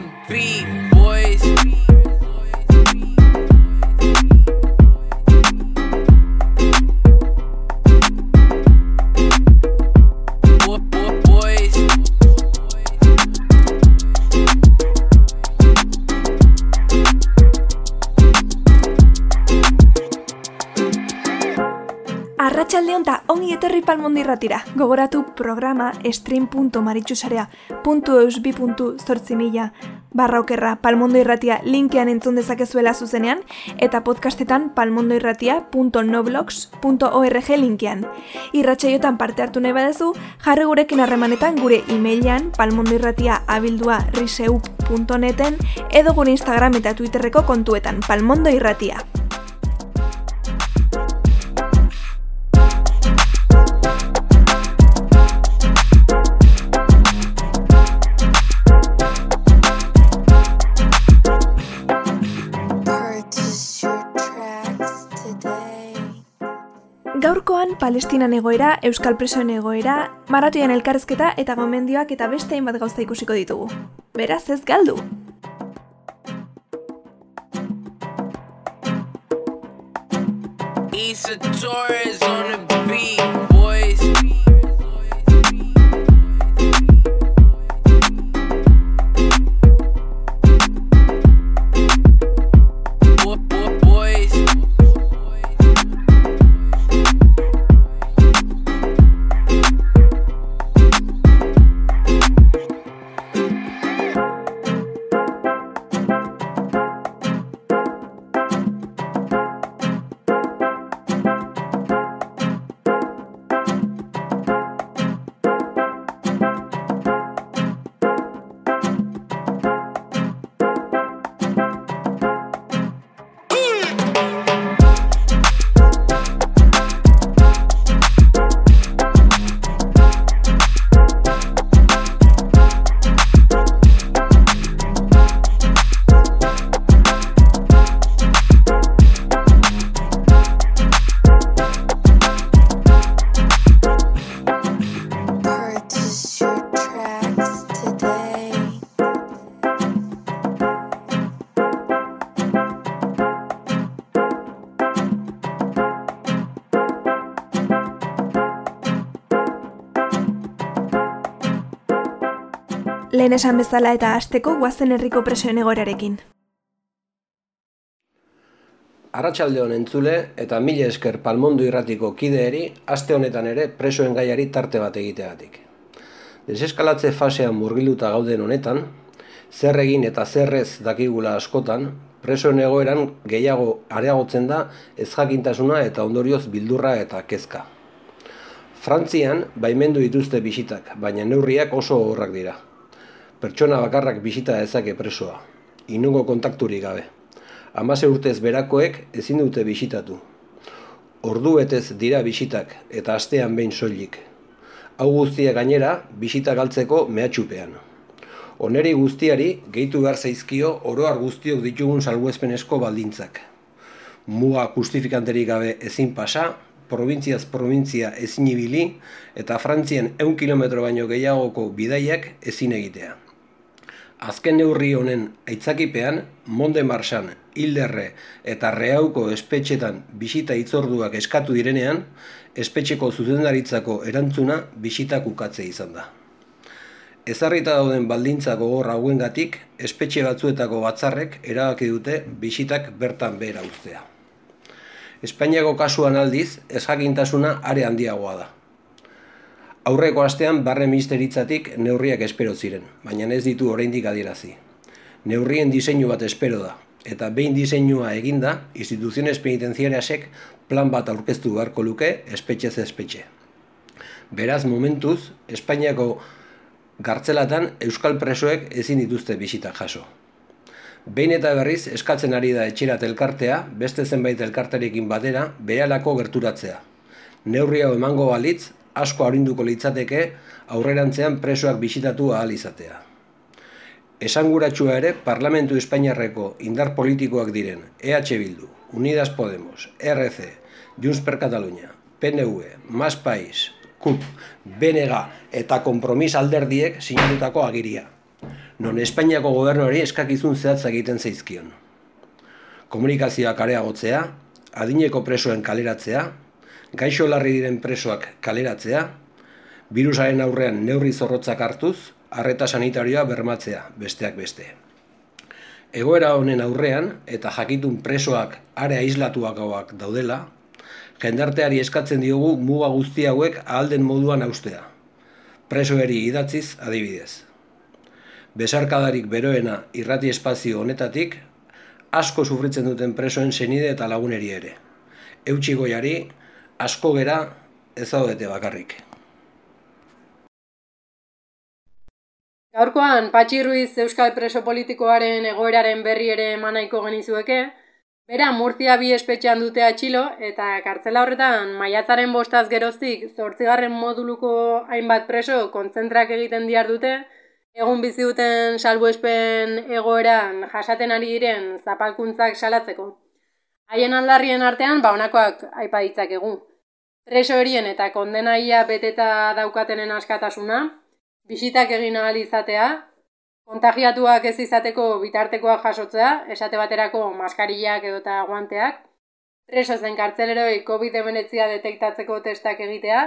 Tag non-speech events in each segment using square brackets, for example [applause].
three, beat. Gogoratu programa stream.maritxusarea.eusbi.zortzimila barra okerra Palmondo Irratia linkean entzun dezakezuela zuzenean eta podcastetan palmondoirratia.noblogs.org linkean. Irratxaiotan parte hartu nahi badezu, jarri gurekin harremanetan gure emailean palmondoirratia abildua riseup.neten edo gure Instagram eta Twitterreko kontuetan palmondoirratia. Gabon, Palestinan egoera, Euskal Presoen egoera, maratoian elkarrezketa eta gomendioak eta beste hainbat gauza ikusiko ditugu. Beraz ez galdu! Issa Torres on the beat Lehen esan bezala eta hasteko guazen herriko presoen egoerarekin. Arratsaldeon entzule eta mila esker Palmondo irratiko kideeri aste honetan ere presoen gaiari tarte bat egiteagatik. Deseskalatze fasean murgiluta gauden honetan, zer egin eta zerrez dakigula askotan, presoen egoeran gehiago areagotzen da ezjakintasuna eta ondorioz bildurra eta kezka. Frantzian baimendu dituzte bisitak, baina neurriak oso horrak dira. Pertsona bakarrak bisita dezake presoa, inungo kontakturik gabe. Hamase urtez berakoek ezin dute bisitatu. Ordu betez dira bisitak eta astean behin soilik. Hau guztia gainera bisita galtzeko mehatxupean. Oneri guztiari gehitu behar zaizkio oroar guztiok ditugun salbuespenezko baldintzak. Muga justifikanterik gabe ezin pasa, probintziaz probintzia ezin ibili eta Frantzian eun kilometro baino gehiagoko bidaiak ezin egitea. Azken neurri honen aitzakipean, Monde Marsan, Hilderre eta Reauko espetxetan bisita hitzorduak eskatu direnean, espetxeko zuzendaritzako erantzuna bisitak ukatze izan da. Ezarrita dauden baldintza gogor hauengatik, espetxe batzuetako batzarrek erabaki dute bisitak bertan behera uztea. Espainiako kasuan aldiz, ezjakintasuna are handiagoa da. Aurreko astean barre ministeritzatik neurriak espero ziren, baina ez ditu oraindik adierazi. Neurrien diseinu bat espero da, eta behin diseinua eginda, instituziones penitenziariasek plan bat aurkeztu beharko luke espetxez espetxe. Beraz, momentuz, Espainiako gartzelatan euskal presoek ezin dituzte bisitak jaso. Behin eta berriz eskatzen ari da etxerat elkartea, beste zenbait elkarterekin batera, behalako gerturatzea. Neurri hau emango balitz, asko arinduko litzateke aurrerantzean presoak bisitatu ahal izatea. Esanguratsua ere Parlamentu Espainiarreko indar politikoak diren EH Bildu, Unidas Podemos, RC, Junts per Catalunya, PNV, Mas País, KUP, BNG eta Kompromis alderdiek sinatutako agiria. Non Espainiako gobernuari eskakizun zehatza egiten zaizkion. Komunikazioak areagotzea, adineko presoen kaleratzea, gaixo larri diren presoak kaleratzea, virusaren aurrean neurri zorrotzak hartuz, arreta sanitarioa bermatzea, besteak beste. Egoera honen aurrean, eta jakitun presoak are aislatuakoak daudela, jendarteari eskatzen diogu muga guzti hauek ahalden moduan austea. Presoeri idatziz adibidez. Besarkadarik beroena irrati espazio honetatik, asko sufritzen duten presoen senide eta laguneri ere. Eutxi goiari, asko gera ez zaudete bakarrik. Gaurkoan, Patxi Ruiz Euskal Preso Politikoaren egoeraren berri ere emanaiko genizueke, bera Murtzia bi espetxean dute atxilo, eta kartzela horretan maiatzaren bostaz geroztik zortzigarren moduluko hainbat preso kontzentrak egiten diar dute, egun bizi duten salbuespen egoeran jasaten ari diren zapalkuntzak salatzeko. Haien aldarrien artean, ba honakoak aipa ditzakegu. Preso horien eta kondenaia beteta daukatenen askatasuna, bisitak egin ahal izatea, kontagiatuak ez izateko bitartekoak jasotzea, esate baterako maskarillak edo eta guanteak, preso zen kartzeleroi COVID-19 detektatzeko testak egitea,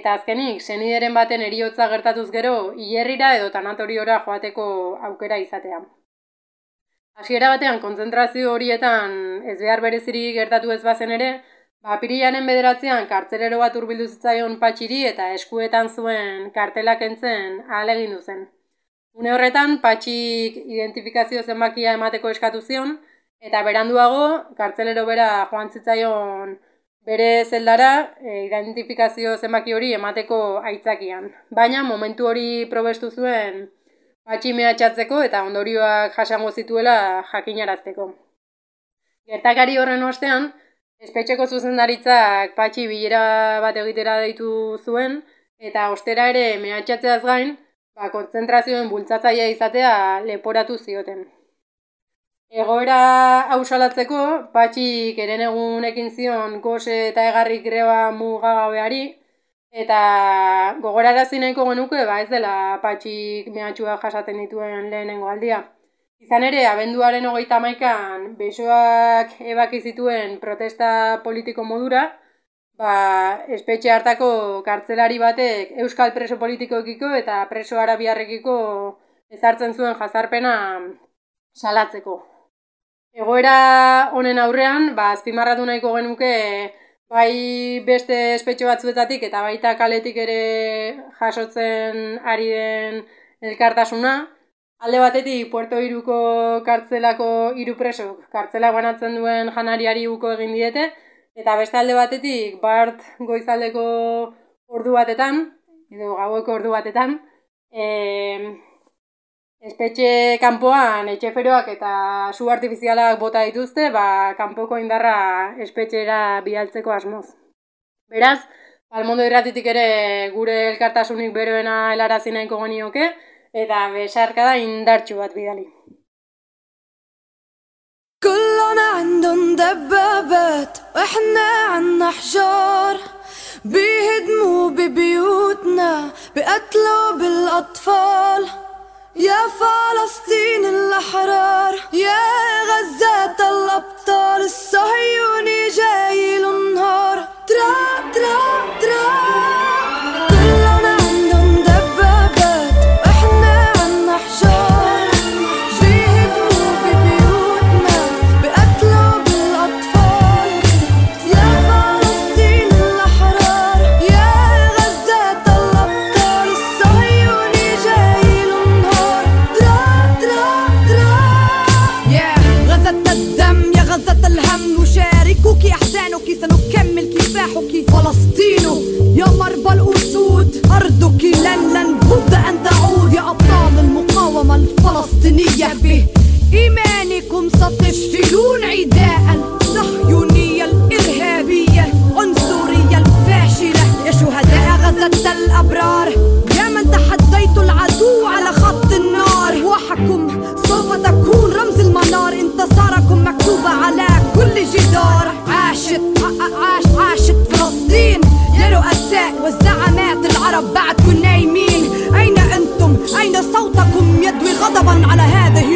eta azkenik, senideren baten eriotza gertatuz gero, hierrira edo tanatoriora joateko aukera izatea. Hasiera batean, kontzentrazio horietan ez behar berezirik gertatu ez bazen ere, Ba, Apirilaren bederatzean kartzelero bat urbildu zitzaion patxiri eta eskuetan zuen kartelak entzen ahalegin zen. Une horretan, patxik identifikazio zenbakia emateko eskatu zion, eta beranduago, kartzelero bera joan zitzaion bere zeldara e, identifikazio zenbaki hori emateko aitzakian. Baina, momentu hori probestu zuen patxi mehatxatzeko eta ondorioak jasango zituela jakinarazteko. Gertakari horren ostean, Espetxeko zuzendaritzak patxi bilera bat egitera deitu zuen, eta ostera ere mehatxatzeaz gain, ba, kontzentrazioen bultzatzaia izatea leporatu zioten. Egoera hausalatzeko, patxik eren egunekin zion gose eta egarrik greba mugagabeari, eta gogorarazi nahiko genuke, ba ez dela patxik mehatxua jasaten dituen lehenengo aldia. Izan ere, abenduaren hogeita maikan, besoak ebaki zituen protesta politiko modura, ba, espetxe hartako kartzelari batek euskal preso politikoekiko eta preso arabiarrekiko ezartzen zuen jazarpena salatzeko. Egoera honen aurrean, ba, azpimarratu nahiko genuke bai beste espetxo batzuetatik eta baita kaletik ere jasotzen ari den elkartasuna. Alde batetik Puerto Iruko kartzelako hiru presok kartzela banatzen duen janariari uko egin diete eta beste alde batetik bart goizaldeko ordu batetan edo gaueko ordu batetan e, espetxe kanpoan etxeferoak eta su artifizialak bota dituzte, ba, kanpoko indarra espetxera bialtzeko asmoz. Beraz, Palmondo irratitik ere gure elkartasunik beroena helarazi nahiko genioke, eta besarka da indartxu bat bidali. كلنا عندهم دبابات وإحنا عنا حجار. بيهدموا ببيوتنا بقتلوا بالأطفال. يا فلسطين الأحرار يا غزة الأبطال الصهيوني جاي النهار ترا ترا ترا. أرضك لن بد أن تعود يا أبطال المقاومة الفلسطينية. بإيمانكم ستشفلون عداء الصهيونيه الإرهابية عنصرية الفاشلة. يا شهداء غزة الأبرار يا من تحديت العدو على خط النار. وحكم سوف تكون رمز المنار. انتصاركم مكتوبة على كل جدار. عاشت ع- ع- عاش عاشت فلسطين. يا رؤساء والزعمات العرب بعدكم نايمين أين أنتم؟ أين صوتكم يدوي غضبا على هذه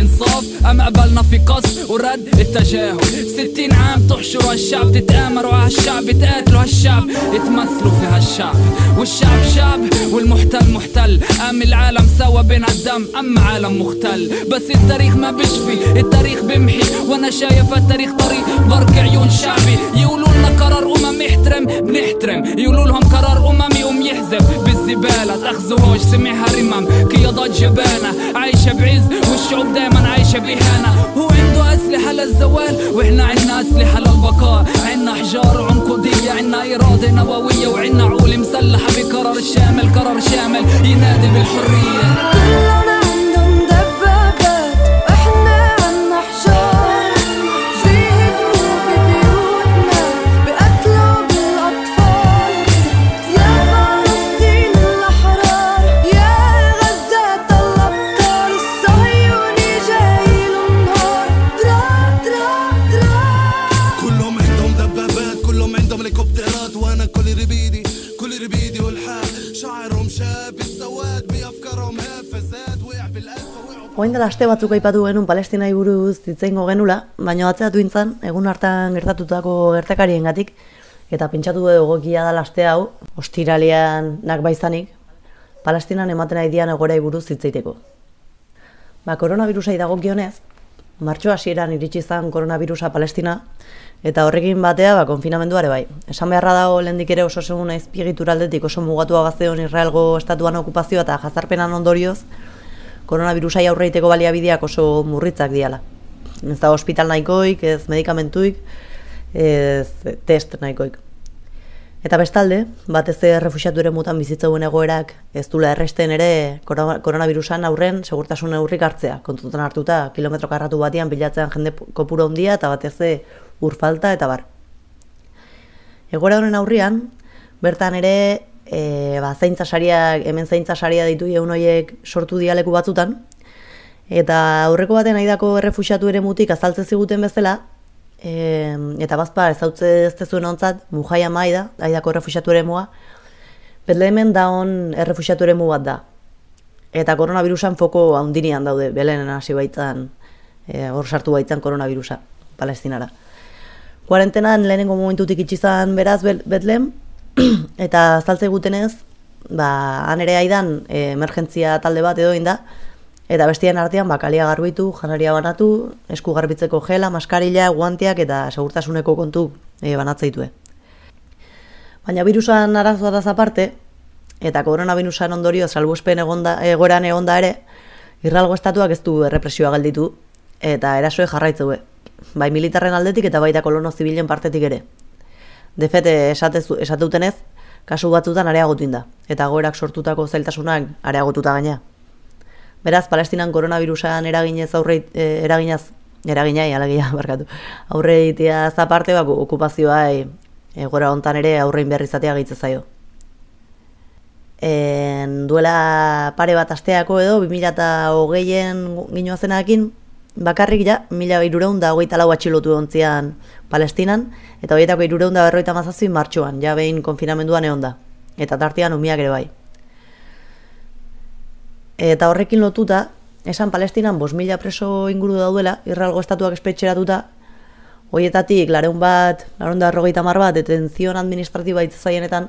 انصاف أم قبلنا في قص ورد التجاهل. ستين عام تحشروا هالشعب تتآمروا هالشعب تقاتلوا هالشعب يتمثلوا في هالشعب. والشعب شعب والمحتل محتل. أم العالم سوا بين الدم أم عالم مختل. بس التاريخ ما بيشفي التاريخ بيمحي. وأنا شايف التاريخ طريق برك عيون شعبي. يقولوا قرار أمم يحترم بنحترم يقولوا لهم قرار أممي يقوم يحذف بالزبالة تأخذوهوش سمعها رمم. قيادات جبانة. عايشة بعز والشعوب دايما عايشة بإهانة هو عنده أسلحة للزوال وإحنا عنا أسلحة للبقاء. عنا حجار عنقودية عنا إرادة نوويه وعنا عقول مسلحة بقرار شامل. قرار شامل ينادي بالحرية. Oain dela aste batzuk aipatu genuen Palestina buruz ditzeingo genula, baina atzeratu intzan, egun hartan gertatutako gertakarien gatik, eta pentsatu dugu egokia da laste hau, ostiralean nak baizanik, Palestinan ematen ari dian egorai buruz hitzaiteko. Ba, koronavirusai dagokionez, martxo hasieran iritsi izan koronavirusa Palestina, eta horrekin batea ba, konfinamenduare bai. Esan beharra dago lehendik ere oso segun aizpigituraldetik oso mugatua gazteon Israelgo estatuan okupazioa eta jazarpenan ondorioz, koronavirusai aurreiteko baliabideak oso murritzak diala. Ez da hospital nahikoik, ez medikamentuik, ez test nahikoik. Eta bestalde, batez ere refuxiatu ere mutan bizitzeuen egoerak ez dula erresten ere korona- koronavirusan aurren segurtasun neurrik hartzea, kontutan hartuta kilometro karratu batean bilatzean jende kopuru handia eta batez ere ur falta eta bar. Egoera honen aurrian, bertan ere e, ba, zaintza sariak, hemen zaintza saria ditu egun horiek sortu dialeku batzutan, eta aurreko baten aidako errefuxiatu ere mutik azaltze ziguten bezala, e, eta bazpa ez hautze ez tezuen ontzat, Mujai Amai da, aidako errefusiatu eremua, Betlehemen da on errefusiatu eremu bat da. Eta koronavirusan foko haundinian daude, belenen hasi baitzan, e, hor sartu baitzan koronavirusa, palestinara. Kuarentenan lehenengo momentutik itxizan beraz Betlehem, [clears throat] eta azaltze gutenez, ba, han ere aidan e, emergentzia talde bat edo da, eta bestien artean bakalia garbitu, janaria banatu, esku garbitzeko gela, maskarila, guantiak eta segurtasuneko kontu e, banatzaitue. Baina virusan arazoa da aparte, eta koronavirusan ondorio salbuespen egonda, egoeran egonda ere, Israelgo estatuak ez du errepresioa galditu, eta erasoe jarraitzeue. Bai militarren aldetik eta baita kolono zibilen partetik ere. Defete esatezu, esateuten kasu batzutan areagotin da, eta goerak sortutako zailtasunak areagotuta gaina. Beraz, Palestinan koronavirusan eraginez aurre eh, eraginaz eraginai alegia [laughs] barkatu. Aurre itea aparte bako okupazioa e, egora hontan ere aurrein behar izatea gehitze zaio. En, duela pare bat asteako edo 2008en ginoa zenakin bakarrik ja, mila irureun da hogeita lau atxilotu ontzian Palestinan, eta horietako irureun da berroita mazazui martxoan, ja behin konfinamenduan egon da. Eta tartean umiak ere bai. Eta horrekin lotuta, esan Palestinan bos mila preso inguru daudela, Israelgo estatuak espetxeratuta, horietatik lareun bat, lareun da berrogeita mar bat, detenzion administratiba itzazaienetan,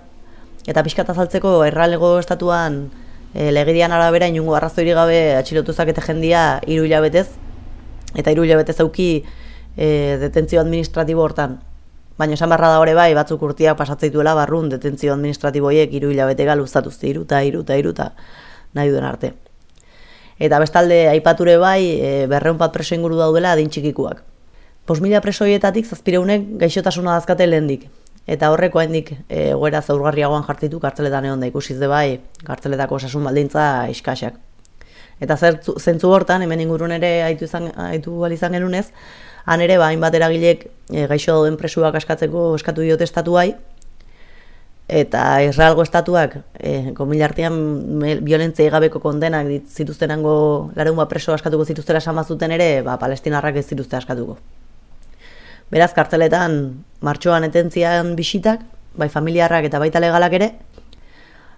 eta pixkat azaltzeko Israelgo estatuan e, legedian arabera inungo arrazoiri gabe atxilotu zakete jendia hiru hilabetez, eta hiru hilabetez auki e, detentzio administratibo hortan. Baina esan barra da hori bai, batzuk urtiak pasatzeituela barrun detentzio administratiboiek hiru hilabetega luzatuz, hiru eta hiru eta hiru eta nahi duen arte. Eta bestalde aipature bai, e, berreun bat preso inguru daudela adin txikikuak. Pos mila presoietatik zazpireunek gaixotasuna dazkate lehendik. Eta horreko haindik e, goera zaurgarriagoan jartitu kartzeletan egon da ikusiz de bai, kartzeletako osasun baldintza iskaxak. Eta zer, zentzu hortan, hemen ingurun ere aitu, izan, aitu ahal izan genunez, han ere, ba, hainbat eragilek e, gaixo dauden presuak askatzeko eskatu diote estatuai, eta Israelgo estatuak, e, komila artean violentzia gabeko kondenak zituztenango lareun bat preso askatuko zituztera esan bazuten ere, ba, palestinarrak ez zituzte askatuko. Beraz, kartzeletan martxoan etentzian bisitak, bai familiarrak eta baita legalak ere,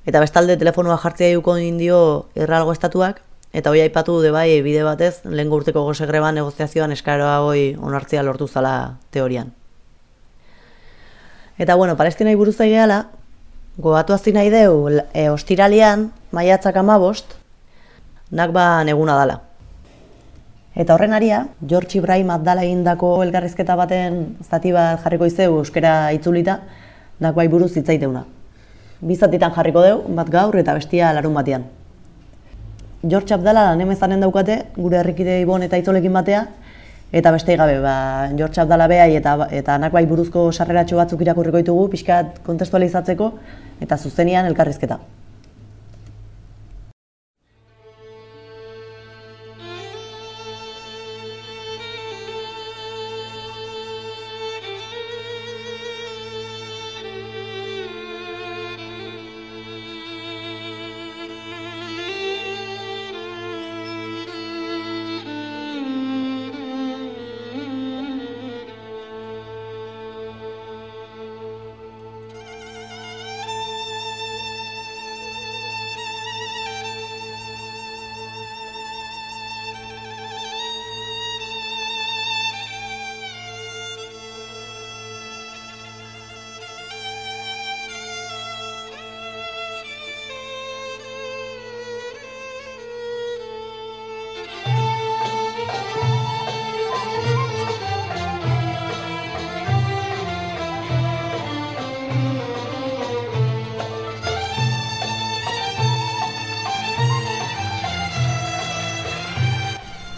eta bestalde telefonoa jartzea duko indio Israelgo estatuak, eta hoi aipatu de bai bide batez, lehen urteko gozegreban negoziazioan eskaroa hoi onartzea lortu zala teorian. Eta bueno, palestinai buruz gehala, goatu nahi deu, e, ostiralian, maiatzak amabost, nakban eguna dala. Eta horren aria, George Ibrahim Abdala egindako elkarrizketa baten zati bat jarriko izeu euskera itzulita, nakbai buruz hitzaiteuna. Bi zatitan jarriko deu, bat gaur eta bestia larun batean. George Abdala lanemezanen daukate, gure herrikide ibon eta itzolekin batea, eta beste gabe, ba, George Abdala behai eta, eta nakbai buruzko sarreratxo batzuk irakurriko ditugu, pixkat kontestualizatzeko, eta zuzenian elkarrizketa.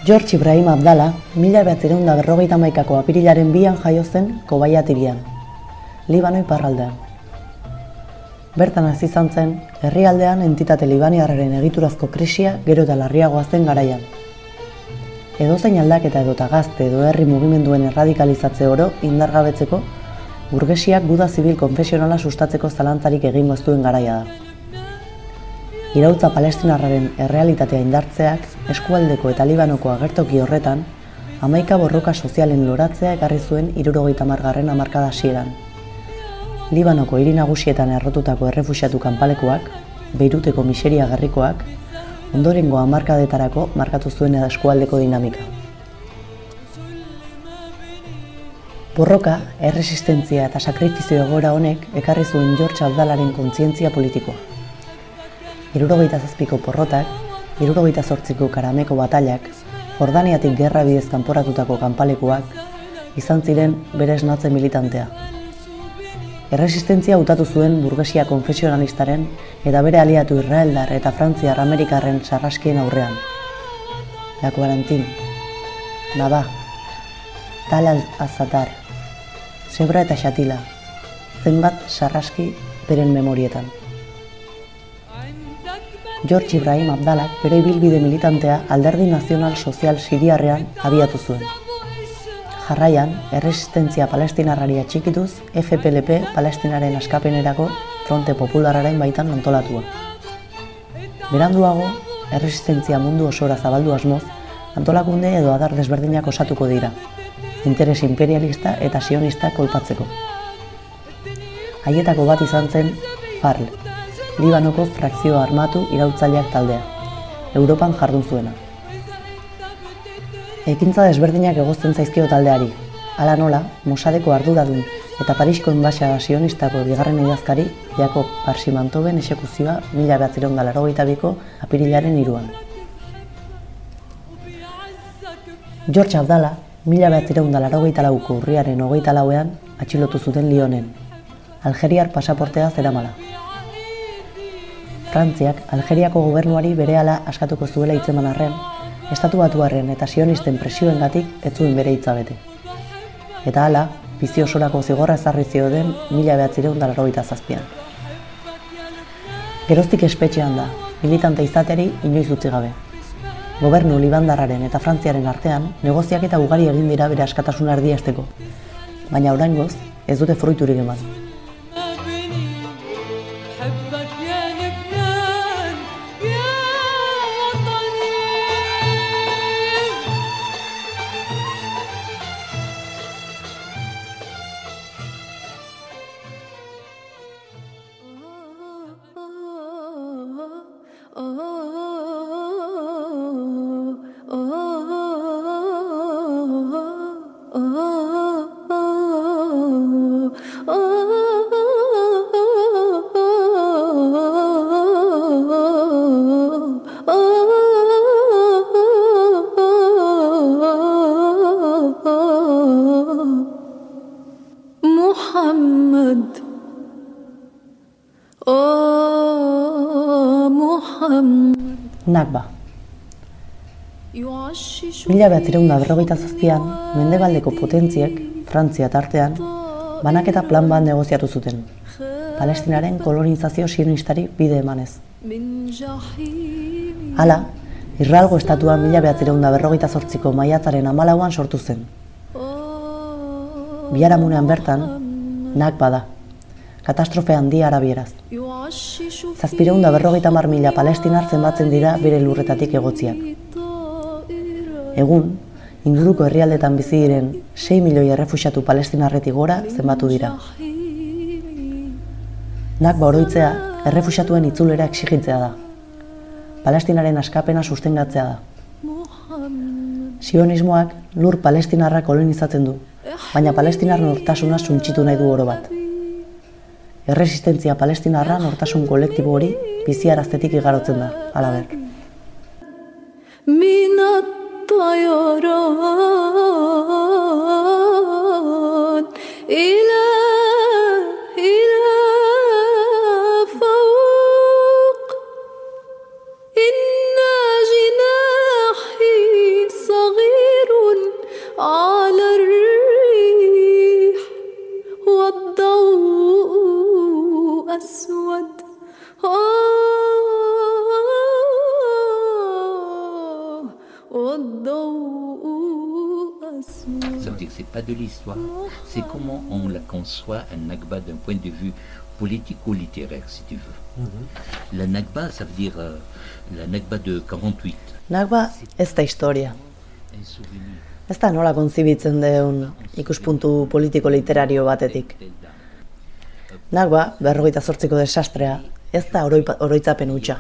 George Ibrahim Abdala, mila behatzireun berrogeita maikako apirilaren bian jaio zen Kobaiatirian, Libano iparraldean. Bertan hasi izan zen, herrialdean entitate libaniarraren egiturazko krisia gero eta larriagoa zen garaian. Edozein aldaketa edota gazte edo herri mugimenduen erradikalizatze oro indargabetzeko, burgesiak guda zibil konfesionala sustatzeko zalantzarik egingo ez garaia da. Irautza palestinarraren errealitatea indartzeak eskualdeko eta libanoko agertoki horretan Hamaika borroka sozialen loratzea ekarri zuen irurogeita margarren amarkada hasieran. Libanoko hiri nagusietan errotutako errefuxiatu kanpalekuak, Beiruteko miseria gerrikoak, ondorengo hamarkadetarako markatu zuen eskualdeko dinamika. Borroka, erresistentzia eta sakrifizio egoera honek ekarri zuen George Abdalaren kontzientzia politikoa. Irurogeita zazpiko porrotak, irurogeita zortziko karameko batalak, Jordaniatik gerra bidez kanporatutako kanpalekuak, izan ziren bere esnatze militantea. Erresistentzia utatu zuen burgesia konfesionalistaren eta bere aliatu Israeldar eta Frantziar Amerikarren sarraskien aurrean. La Quarantin, Naba, Tal al-Azatar, Zebra eta Xatila, zenbat sarraski beren memorietan. George Ibrahim Abdalak bere ibilbide militantea alderdi nazional sozial siriarrean abiatu zuen. Jarraian, erresistentzia palestinarrari atxikituz, FPLP palestinaren askapenerako fronte populararen baitan antolatua. Beranduago, erresistentzia mundu osora zabaldu asmoz, antolakunde edo adar desberdinak osatuko dira, interes imperialista eta sionista kolpatzeko. Haietako bat izan zen FARL, Libanoko frakzio armatu iraultzaileak taldea, Europan jardun zuena. Ekintza desberdinak egozten zaizkio taldeari, hala nola, Mossadeko arduradun eta Parisko enbaxada sionistako bigarren idazkari Jakob Parsimantoben esekuzioa mila dalarogeita biko apirilaren iruan. George Abdala, mila behatzireun dalarogeita urriaren hogeita lauean atxilotu zuten Lionen, Algeriar pasaportea zeramala. Frantziak Algeriako gobernuari berehala askatuko zuela hitzeman arren, estatu batuarren eta sionisten presioengatik ez zuen bere hitza bete. Eta hala, bizi osorako zigorra ezarri zioten mila behatzireun dalarogeita zazpian. Geroztik espetxean da, militante izateri inoiz utzi gabe. Gobernu libandarraren eta Frantziaren artean negoziak eta ugari egin dira bere askatasuna erdiesteko. Baina oraingoz ez dute fruiturik eman. Mila behatzireun da berrogeita zazpian, mendebaldeko potentziek, Frantzia tartean, banaketa plan bat negoziatu zuten. Palestinaren kolonizazio sionistari bide emanez. Hala, Irralgo estatua mila behatzireun da berrogeita zortziko maiatzaren amalauan sortu zen. Biharamunean bertan, nak bada, katastrofe handia arabieraz. Zazpireun da berrogeita mar mila palestinar zenbatzen dira bere lurretatik egotziak. Egun, inguruko herrialdetan bizi diren 6 milioi errefuxiatu palestinarretik gora zenbatu dira. Nakba oroitzea, errefuxiatuen itzulera exigitzea da. Palestinaren askapena sustengatzea da. Sionismoak lur palestinarra kolonizatzen du, baina palestinar nortasuna suntxitu nahi du oro bat. Erresistentzia palestinarra nortasun kolektibo hori biziaraztetik igarotzen da, alaber. من doyurun ile c'est pas de l'histoire, c'est comment on la conçoit un Nakba d'un point de vue politico-littéraire, si tu veux. La Nakba, ça veut dire euh, la Nakba de 48. Nakba ez da historia. Ez da nola kontzibitzen deun ikuspuntu politiko literario batetik. Nakba, berrogeita zortziko desastrea, ez da oroitzapen hutsa.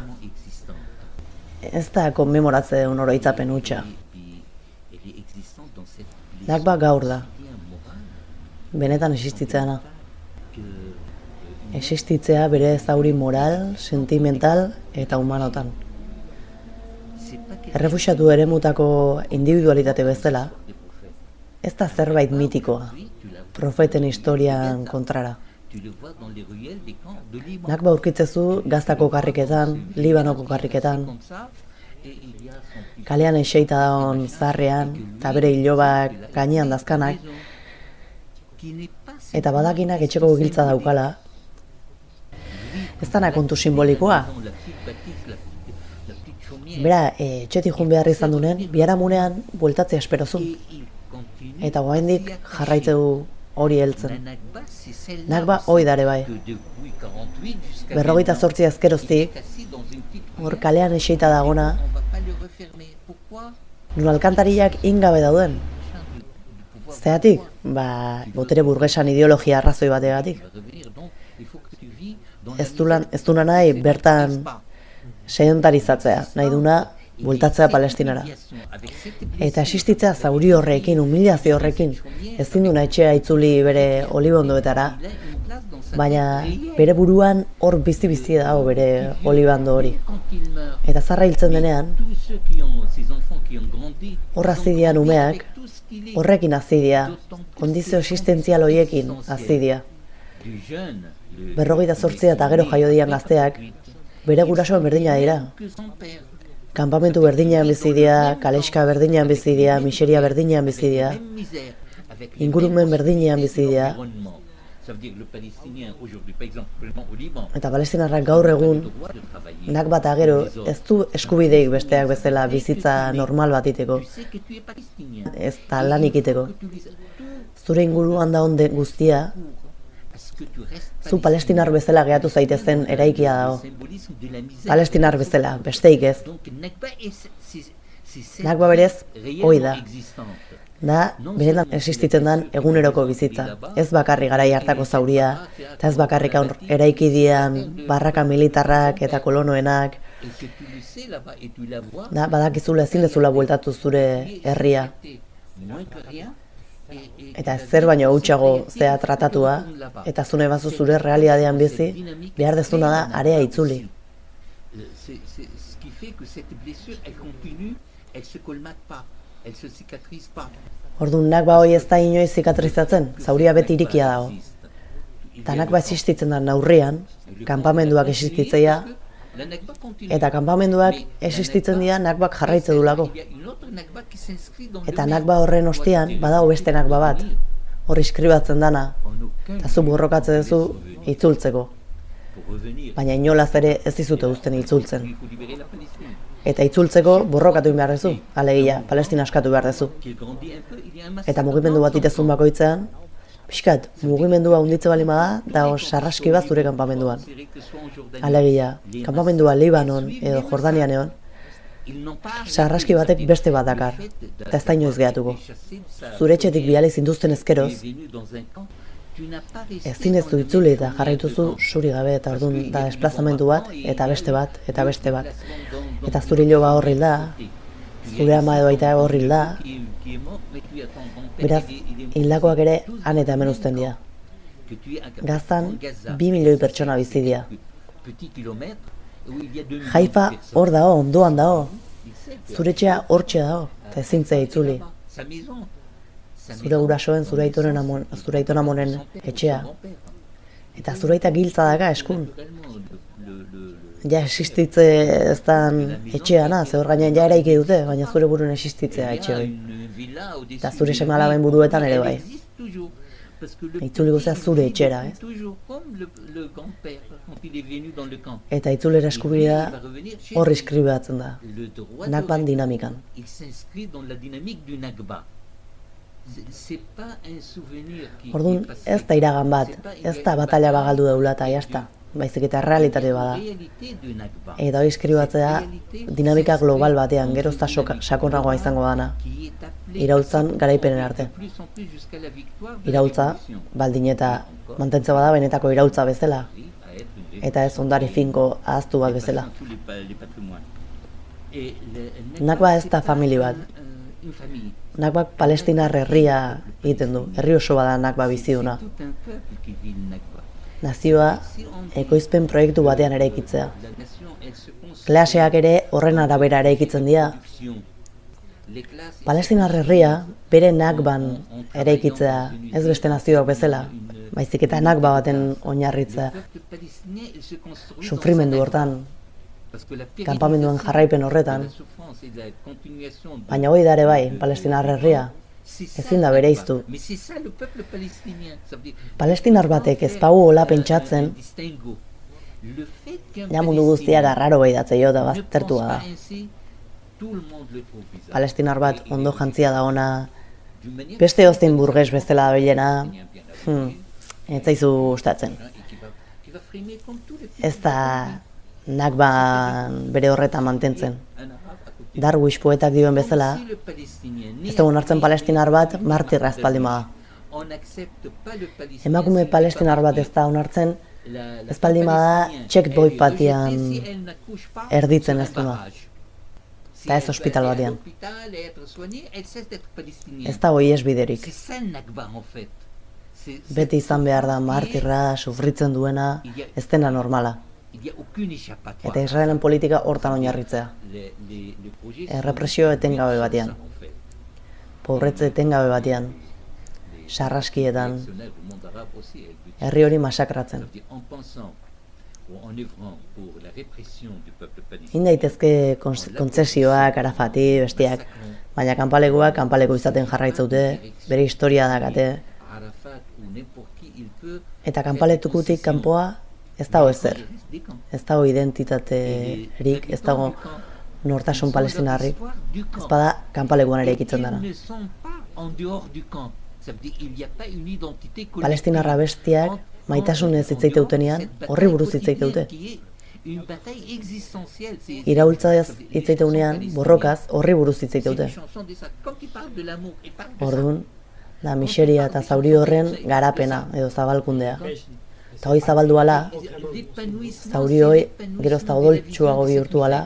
Ez da konmemoratze deun oroitzapen hutsa. Nakba gaur da. Benetan existitzeana. Existitzea bere zauri moral, sentimental eta humanotan. Errefuxatu eremutako individualitate bezala, ez da zerbait mitikoa, profeten historian kontrara. Nakba aurkitzezu gaztako karriketan, Libanoko karriketan, kalean eseita daon zarrean, eta bere hilobak gainean dazkanak, eta badakinak etxeko giltza daukala, ez dana kontu simbolikoa. Bera, e, etxetik jun behar izan dunen, biharamunean bueltatzea esperozu. Eta goaindik jarraitzeu hori heltzen. Nakba hoi dare bai. Berrogeita zortzi azkeroztik, hor kalean eseita dagona, nun alkantariak ingabe dauden. Zeatik, ba, botere burgesan ideologia arrazoi bategatik. Ez du ez duna nahi bertan sedentarizatzea, nahi duna bueltatzea palestinara. Eta existitzea zauri horrekin, humilazio horrekin, ezin duna etxea itzuli bere olibondoetara, baina bere buruan hor bizi-bizi dago bere olibondo hori. Eta zarra hiltzen denean, hor azidian umeak, horrekin azidia, kondizio existentzial horiekin azidia. Berrogeita zortzia eta gero jaio dian gazteak, bere gurasoan berdina dira. Kanpamentu berdinean bizi dira, kaleska berdinean bizi dira, miseria berdinean bizi dira, ingurumen berdinean bizi dira, eta palestinarrak gaur egun, nak bat gero, ez du eskubideik besteak bezala bizitza normal bat iteko, ez da lan ikiteko. Zure inguruan da onde guztia, zu palestinar bezala gehatu zaitezen eraikia dago. Palestinar bezala, besteik ez. Nakba berez, hoi da. Da, beretan existitzen den eguneroko bizitza. Ez bakarrik garai hartako zauria, eta ez bakarrik eraiki dian barraka militarrak eta kolonoenak. Da, badakizula ezin dezula bueltatu zure herria. Eta ez zer baino hutsago zea tratatua, eta zune bazu zure realidadean bizi, behar dezuna da area itzuli. C'est ce qui fait que cette blessure, elle continue, elle se colmate pas, elle se cicatrise pas. Orduan nakba hoi ez da inoiz zikatrizatzen, zauria beti irikia dago. Eta nakba existitzen da naurrian, kanpamenduak existitzea, eta kanpamenduak existitzen dira nakbak jarraitze dulako. S'inscrit dans Eta nakba horren ostian, badago beste nakba bat, hor iskribatzen dana, eta zu borrokatze duzu itzultzeko. Baina inolaz ere ez dizute uzten itzultzen. Eta itzultzeko borrokatu behar duzu, alegia, Palestina askatu behar duzu. Massacre. Eta mugimendu bat itezun bakoitzean, pixkat, mugimendua unditze bali bada, dago sarraski bat zure kanpamenduan. Alegia, kanpamendua Libanon edo Jordanian egon, sarraski batek beste bat dakar, eta ez da inoiz gehatuko. Zure etxetik bihali zintuzten ezkeroz, ezin ez du itzuli eta jarraituzu suri gabe eta orduan da desplazamentu bat, eta beste bat, eta beste bat. Eta zure iloba horril da, zure ama edo aita horril da, beraz, hildakoak ere han eta hemen uzten dira. que tu es à Gaztan, Gaza, bi milioi pertsona bizi dira. petit kilomètre où il y a 2 millions Haifa hor dago, ondoan dago, Il sait que zure etxea hortxe dago, eta ezin itzuli. Zure gurasoen, zure aitoren amon, zure aiton amonen etxea. Eta zure aita giltza daka eskun. Ja existitze ez dan etxeana, ze hor gainean ja eraiki dute, baina zure buruen existitzea etxe hori. Eta zure seme alaben buruetan ere bai. existe toujours. Parce que le Itzuliko zea zure etxera, camp. Eta itzulera eskubidea hor iskribatzen da. Le droit Nakban dinamikan. Orduan, ez da iragan bat, ez da batalla bagaldu deula eta jazta. Baizik eta realitate bada. Eta hori iskribatzea dinamika global batean, gerozta soka- sakonagoa izango dana. iraultzan garaipenen arte. Iraultza, baldin eta mantentze bada benetako iraultza bezala, eta ez ondari finko ahaztu bat bezala. Nakba ez da famili bat. Nakbak palestinar herria egiten du, herri oso bada nakba biziduna. Nazioa ekoizpen proiektu batean ere ikitzea. Klaseak ere horren arabera ere ikitzen dira. Palestinar herria bere nakban ere ikitzea, ez beste nazioak bezala, baizik eta nakba baten oinarritzea. Sufrimendu hortan, kanpamenduen jarraipen horretan, baina hoi da ere bai, palestinar herria, ezin da bere iztu. Palestinar batek ez bau hola pentsatzen, ja mundu guztia garraro bai datze jo da baztertua da. Palestinar bat ondo jantzia da ona, beste oztin burges bezala da bilena, hmm, ez zaizu gustatzen. Ez da nakban bere horretan mantentzen. Darwish poetak dioen bezala, ez dugu hartzen palestinar bat martirra ez baldin bada. Emakume palestinar bat ez da onartzen, ez baldin bada checkboy patian erditzen ez duena. Eta ez hospital batean. Ez da hoi ez biderik. Beti izan behar da martirra, sufritzen duena, ez dena normala. Eta Israelen politika hortan oinarritzea. Errepresio etengabe batean. Pobretze etengabe batean. Sarraskietan. Herri hori masakratzen. Egin daitezke kontzesioak, arafati, bestiak, baina kanpaleguak kanpaleko izaten jarraitzaute, bere historia dakate. Eta kanpaletukutik kanpoa ez dago ezer. Ez dago identitaterik, ez dago nortasun palestinarrik. Ez bada kanpaleguan ere ekitzen dara. Palestinarra bestiak maitasunez hitzaiteutenean horri buruz hitzaiteute. Iraultza ez hitzaiteunean borrokaz horri buruz hitzaiteute. Orduan, da miseria eta zauri horren garapena edo zabalkundea. Eta hoi zabaldu ala, zauri hoi gero ez da odoltsuago bihurtu ala,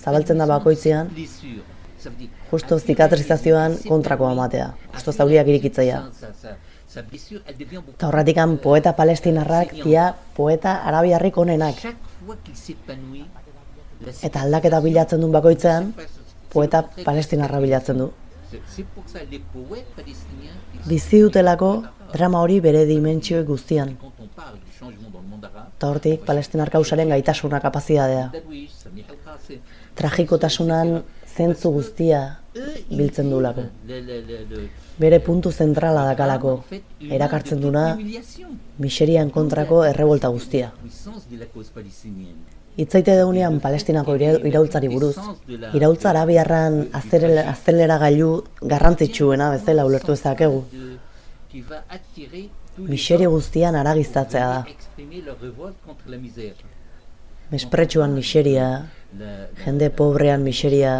zabaltzen da bakoitzean, justo zikatrizazioan kontrakoa matea, justo zauriak irikitzaia. Eta horretikan poeta palestinarrak dia poeta arabiarrik onenak. Eta aldaketa bilatzen duen bakoitzean, poeta palestinarra bilatzen du. Bizi dutelako drama hori bere dimentsio guztian. Eta hortik palestinar kausaren gaitasuna kapazitatea. Tragikotasunan zentzu guztia biltzen du lako. Bere puntu zentrala dakalako, erakartzen duna miserian kontrako errebolta guztia. Itzaite deunean palestinako iraultzari buruz, iraultza arabiarran aztelera gailu garrantzitsuena bezala ulertu ezakegu. Miseri guztian aragiztatzea da. Mespretsuan miseria, jende pobrean miseria,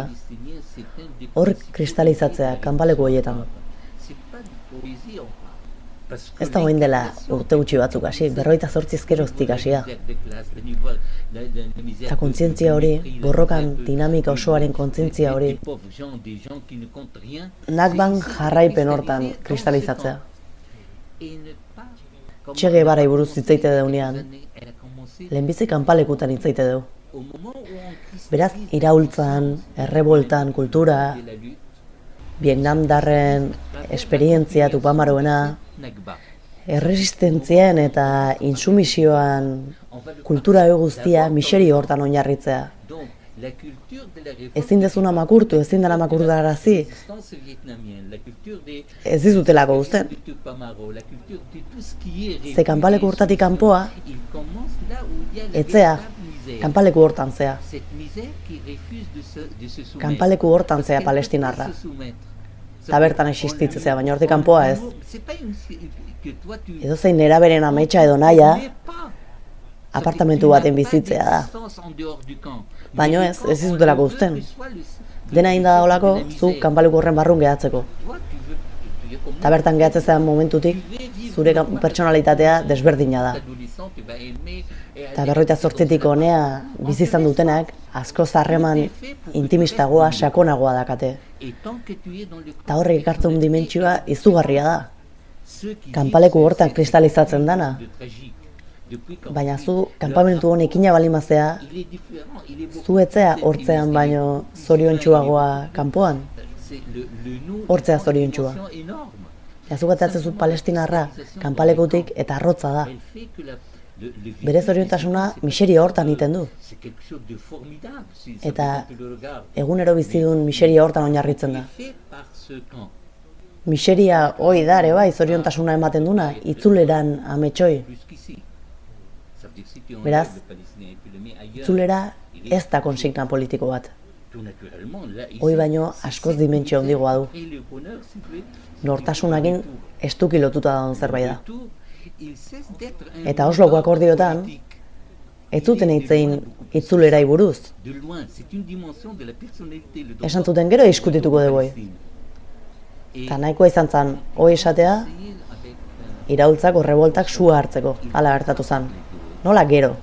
hor kristalizatzea kanpaleko horietan. Ez da goin dela urte gutxi batzuk hasi, berroita zortzizkeroztik hasia. Eta kontzientzia hori, borrokan dinamika osoaren kontzientzia hori, nakban jarraipen hortan kristalizatzea. Txege barai buruz hitzaite daunean, lehenbizi kanpalekutan hitzaite du. Beraz, iraultzan, erreboltan, kultura, Vietnam darren esperientzia tupamaroena, erresistentzien eta insumisioan kultura guztia miseri hortan oinarritzea. Ezin dezuna makurtu, ezin dara makurtarazi, ez dizutelako guzten. Ze kanpaleku hortatik kanpoa, etzea, kanpaleku hortan zea. Kanpaleku hortan zea palestinarra. Eta bertan existitzea, baina hortik kanpoa ez. Edo zein nera beren ametsa edo naia, apartamentu baten bizitzea da. Baina ez, ez izutelako uzten. Dena egin da dagoelako, zu kanpaleku horren barrun gehatzeko. Eta bertan gehatzen zean momentutik, zure pertsonalitatea desberdina da. Eta berroita zortzitik honea bizi izan dutenak, asko zarreman intimistagoa, sakonagoa dakate. Eta horrek ekartzen dimentsioa izugarria da. Kanpaleku hortan kristalizatzen dana. Baina zu, kanpamentu honekina balimazea, zu etzea hortzean baino zoriontsuagoa kanpoan. Hortzea zoriontxua. Ja, zu gatatzen zu palestinarra, kanpalekutik eta arrotza da. Bere zoriontasuna miseria hortan egiten du. Eta egunero bizi duen miseria hortan oinarritzen da. Miseria hoi da ere bai zoriontasuna ematen duna, itzuleran ametsoi. Beraz, itzulera ez da konsigna politiko bat. Hoi baino askoz dimentsio handigoa du. Nortasunakin estuki lotuta dagoen zerbait da. Eta Osloko akordiotan, ez zuten eitzein itzulerai buruz. Esan zuten gero diskutituko dugu. Eta nahikoa izan zen, hoi esatea, iraultzako revoltak sua hartzeko, hala gertatu zen. Nola gero?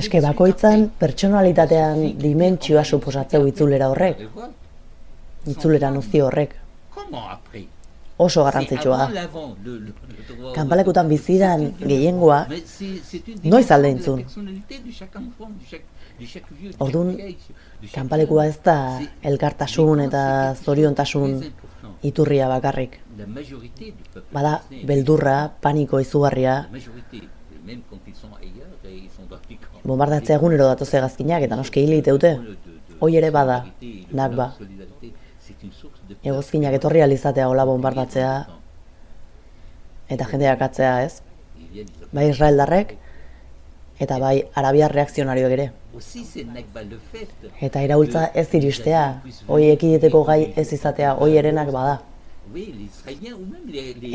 Eske bakoitzan pertsonalitatean dimentsioa suposatzeu itzulera horrek. Itzulera nozio horrek. Oso garrantzitsua da. Kanpalekutan bizidan gehiengoa noiz alde intzun. Orduan, kanpalekua ez da elkartasun eta zoriontasun iturria bakarrik. Bada, beldurra, paniko izugarria, bombardatzea egunero datoz egazkinak eta noski hil egiteute. Hoi ere bada, nakba. Egozkinak etorri alizatea hola bombardatzea eta jendeak atzea ez. Bai Israeldarrek eta bai Arabiar reakzionarioek ere. Eta iraultza ez iristea, hoi ekideteko gai ez izatea, hoi erenak bada.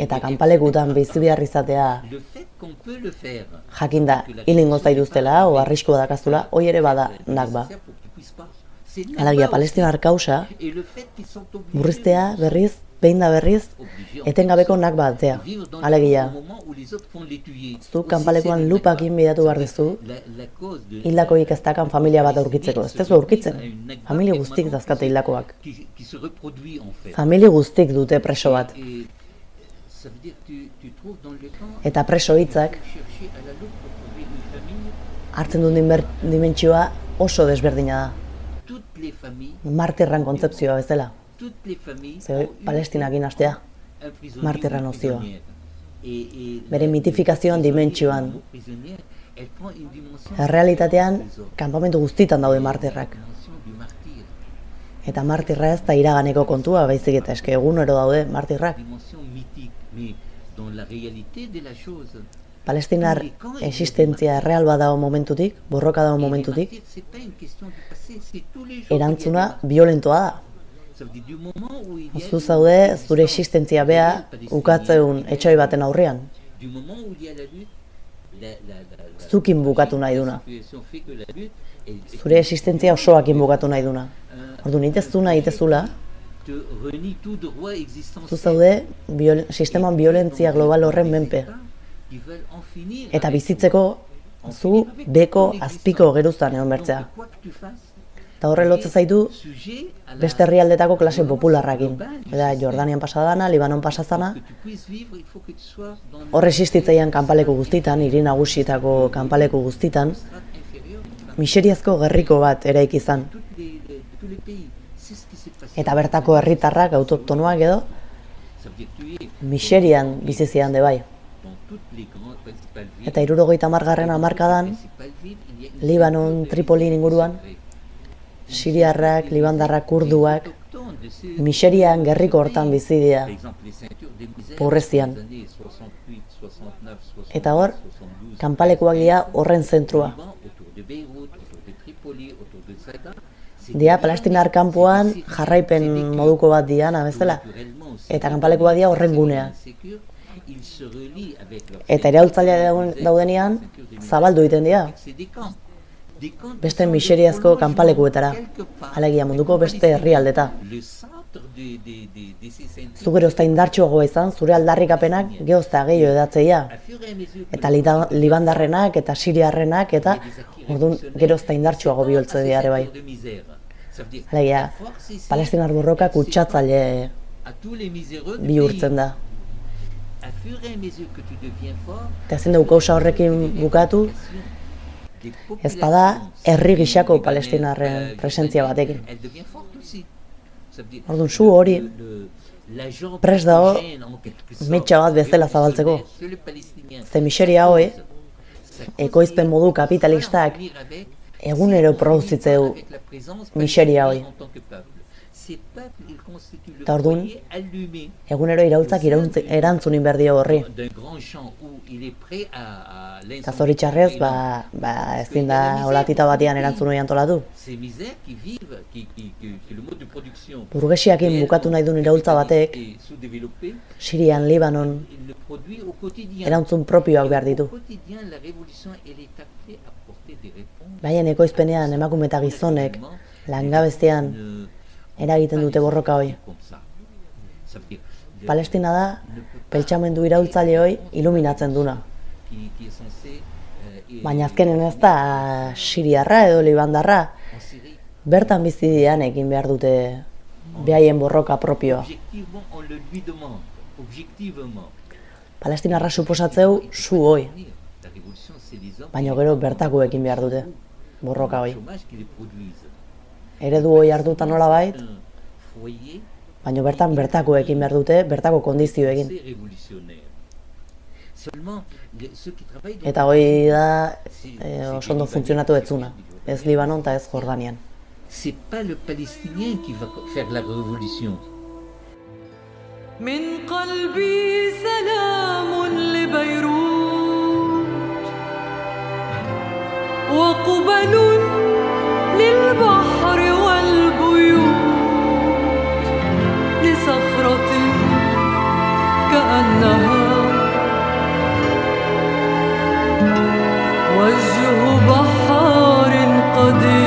Eta kanpalekutan bizi behar izatea. Jakinda hilingo zaituztela o arriskua dakaztula, hoi ere bada nakba. Alagia palestinar kausa, burriztea berriz, behin da berriz, etengabeko nak batea. Alegia, zu kanpalekuan lupakin bidatu behar duzu, hildakoik ez dakan familia bat aurkitzeko. Ez tezu aurkitzen, familia guztik dazkate hildakoak. Familia guztik dute preso bat. Eta preso hitzak hartzen duen dimentsioa oso desberdina da. Martirran kontzepzioa bezala. Ze palestinakin astea, martirra nozioa. Bere mitifikazioan dimentsioan. Errealitatean, kanpamentu guztitan daude martirrak. Eta martirra ez da iraganeko kontua, baizik eta eske egunero daude martirrak. Palestinar existentzia erreal badago momentutik, borroka dago momentutik, erantzuna violentoa da. Zu zaude zure existentzia bea ukatzeun etxoi baten aurrean. Zukin bukatu nahi duna. Zure existentzia osoakin bukatu nahi duna. Ordu nitezuna egitezula, zu zaude viol sisteman violentzia global horren menpe. Eta bizitzeko zu beko azpiko geruztan egon bertzea. Eta horre lotze zaitu beste herrialdetako klase popularrakin. Eta Jordanian pasadana, Libanon pasazana, horre existitzaian kanpaleku guztitan, hiri nagusietako kanpaleku guztitan, miseriazko gerriko bat eraiki izan. Eta bertako herritarrak autoktonoak edo miserian bizi zidan de bai. Eta irurogeita margarren amarkadan, Libanon, Tripoli inguruan, Siriarrak, Libandarrak, Kurduak, miserian gerriko hortan bizi dira, pobrezian. Eta hor, kanpalekuak dira horren zentrua. Dia Palestinar kanpoan jarraipen moduko bat diana bezala. Eta kanpalekuak dira horren gunea. Eta iraultzailea daudenean zabaldu egiten dira. Beste miseriazko kanpalekuetara, alegia munduko beste herrialdeta. Zu gero ezta indartsuagoa izan, zure aldarrikapenak geozta gehiago edatzeia. Eta libandarrenak eta siriarrenak eta orduan gero ezta indartsuago bihotze dira ere bai. Alegia, palestinar borroka kutsatzaile bihurtzen da. Eta ezin dugu horrekin bukatu, ez bada herri gixako palestinarren presentzia batekin. Orduan zu hori prest dago metxa bat bezala zabaltzeko. Ze miseria hoi, ekoizpen modu kapitalistak egunero produzitze du miseria hoi. Eta orduan, egunero iraultzak erantzunin behar dio horri. Eta zoritxarrez, ba, ba ezin da olatita batean erantzun hori antolatu. Burgesiakin bukatu nahi duen iraultza batek, Sirian, Libanon, erantzun propioak behar ditu. Baina ekoizpenean emakume eta gizonek, langabestean, eragiten dute borroka hoi. Palestina da, peltsamendu iraultzaile hoi iluminatzen duna. Baina azkenen ez da siriarra edo libandarra, bertan bizi dian egin behar dute behaien borroka propioa. Palestinarra suposatzeu zu hoi, baina gero bertako ekin behar dute borroka hoi Eredu hoi hartuta nola bait, baina bertan bertako ekin behar dute, bertako kondizio egin. Eta hoi da e, oso ondo funtzionatu etzuna, ez Libanon eta ez Jordanian. C'est pas le Palestinien qui va faire la révolution. من قلبي سلام لبيروت وقبل للبحر لصخرة كأنها وجه بحار قديم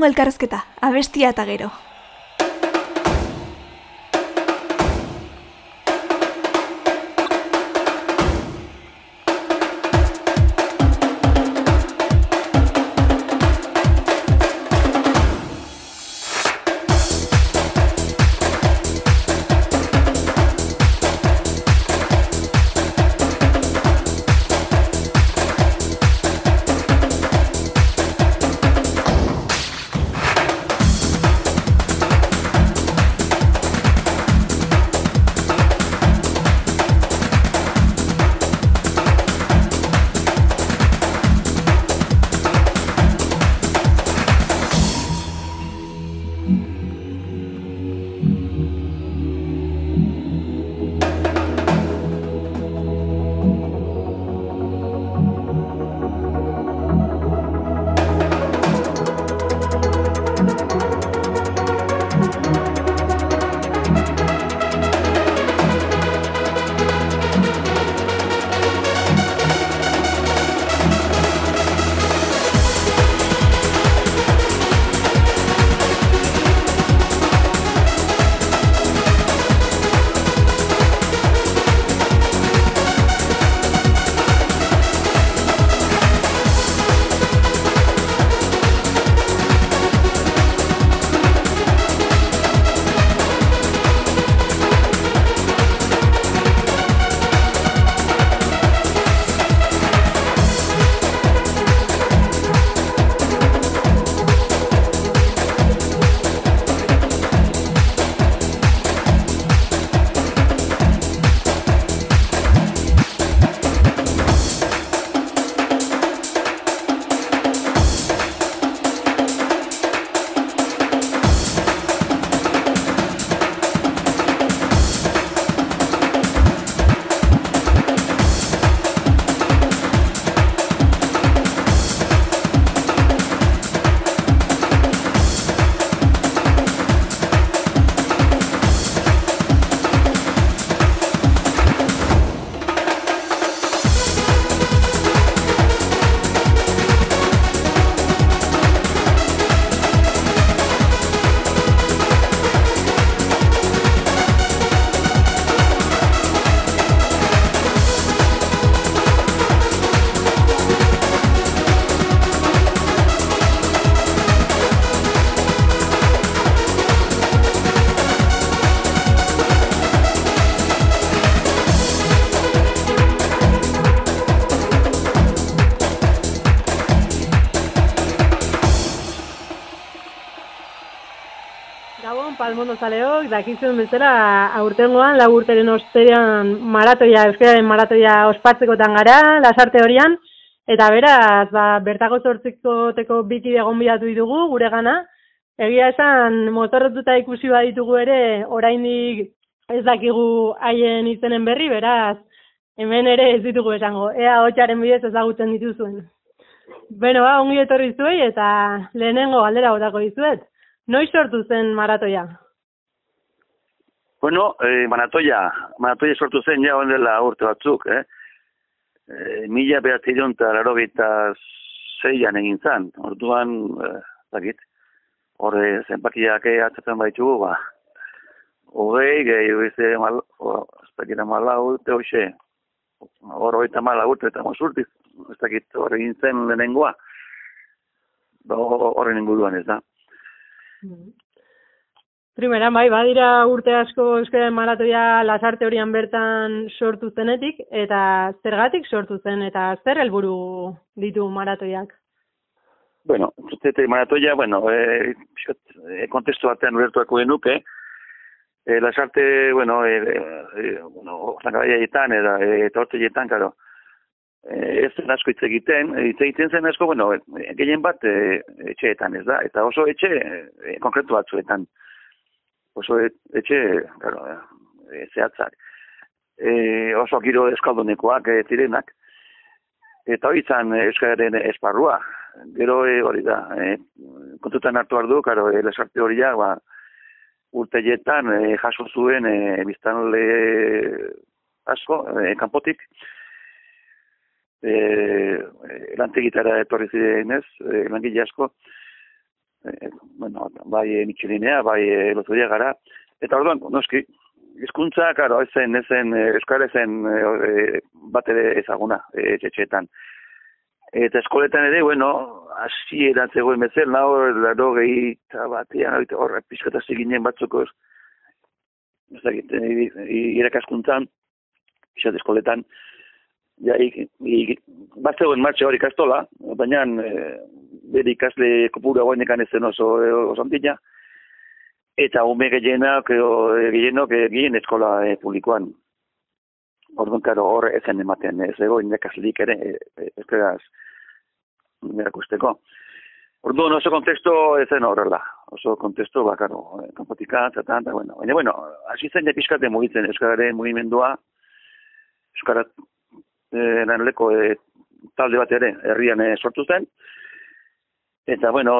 galdu urrengo elkarrezketa, abestia eta gero. Gabon, palmondo zaleok, dakizuen bezala aurtengoan, lau urteren osterean maratoia, euskararen maratoia ospatzekotan gara, lasarte horian, eta beraz, ba, bertako sortzikoteko biti egon bilatu ditugu, gure gana, egia esan, mozorrotuta ikusi baditugu ere, orainik ez dakigu haien izenen berri, beraz, hemen ere ez ditugu esango, ea hotxaren bidez ezagutzen dituzuen. Beno, ba, ongi etorri zuei eta lehenengo galdera botako dizuet. Noiz sortu zen maratoia? Bueno, eh, maratoia, maratoia sortu zen ja ondela urte batzuk, eh? E, mila behatzion eta larogeita zeian egin zen. Orduan, eh, dakit, horre zenbakiak atzatzen baitugu, ba, hogei, gehi, beste, mal, o, ez dakit, malau, urte hoxe, hor hogeita malau urte eta mozurtiz, ez dakit, horre egin zen lehenengoa, Ba, horren inguruan ez da. Primeran, bai, badira urte asko Euskaren maratoia lasarte horian bertan sortu zenetik, eta zergatik sortu zen, eta zer helburu ditu maratoiak? Bueno, zutete maratoia, bueno, e, e, kontestu batean ulertuako genuke, e, lasarte, bueno, e, e, bueno, hortan garaietan, eta e, eta hortzeietan, karo, e, ez zen asko hitz egiten, hitz egiten zen asko, bueno, e, gehien bat e, etxeetan, ez da, eta oso etxe e, konkretu batzuetan, oso et, etxe, claro, e, zehatzak, e, oso giro eskaldunekoak e, zirenak, Eta hori izan eh, Euskararen esparrua. Gero e, hori da, e, kontutan hartu ardu, karo, e, lesarte hori ja, ba, urteietan e, jaso zuen e, biztanle asko, e, kanpotik, e, lantegitara etorri ziren ez, e, langile asko, bueno, bai e, Michelinea, bai e, loturia gara, eta orduan, noski, hizkuntza, karo, ezen, ezen, e, euskara ezen e, bat ere ezaguna, e, txetxeetan. Eta eskoletan ere, bueno, hasi erantzegoen bezel, hor, laro gehi, eta batean, hor, pixkataz ginen batzuko, ez dakit, i- irakaskuntzan, pixat eskoletan, ja, ik, ik, bat zegoen martxe hori ikastola, baina e, bere ikasle kopura guainekan ezen oso, oso handia, eta ume gehienak, e, gehienok, e, gehien eskola e, publikoan. Orduan, karo, hor ezen ematen, ez egoin nekazlik ere, e, e, euskaraz erakusteko. Orduan, oso konteksto ezen horrela. Oso konteksto, ba, karo, e, kanpotika, eta, eta, bueno. Baina, bueno, hasi zen ja pixkate mugitzen euskararen mugimendua, euskarat e, lanleko e, talde bat ere herrian e, sortu zen. Eta, bueno,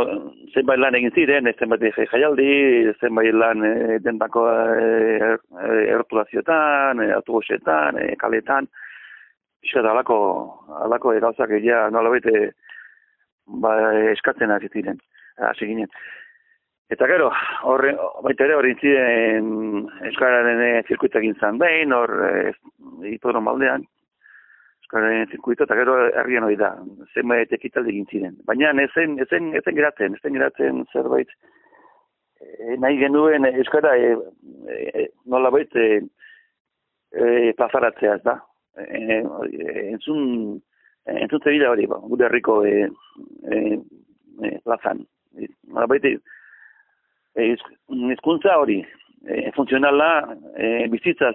zenbait lan egin ziren, zenbait jai- jaialdi, zenbait lan e, dendako e, e, errotulazioetan, e, autobusetan, e, kaletan, da alako, alako e, gauzak egia nola bete ba, eskatzen hasi ziren, hasi ginen. Eta gero, horre, baita ere hori ziren Euskararen e, zirkuita egin zan behin, hor e, hipodrom baldean, Euskararen zirkuito, eta gero herrian hori da, zenbait ekitaldi egin ziren. Baina ezen, ezen, ezen geratzen, ezen geratzen zerbait, e, nahi genuen Euskara e, e, nola bait e, e, plazaratzea, ez da. E, entzun, entzun hori, ba, gure herriko e, e, e, plazan. E, nola bait, e, hori, e, funtzionala, e, bizitza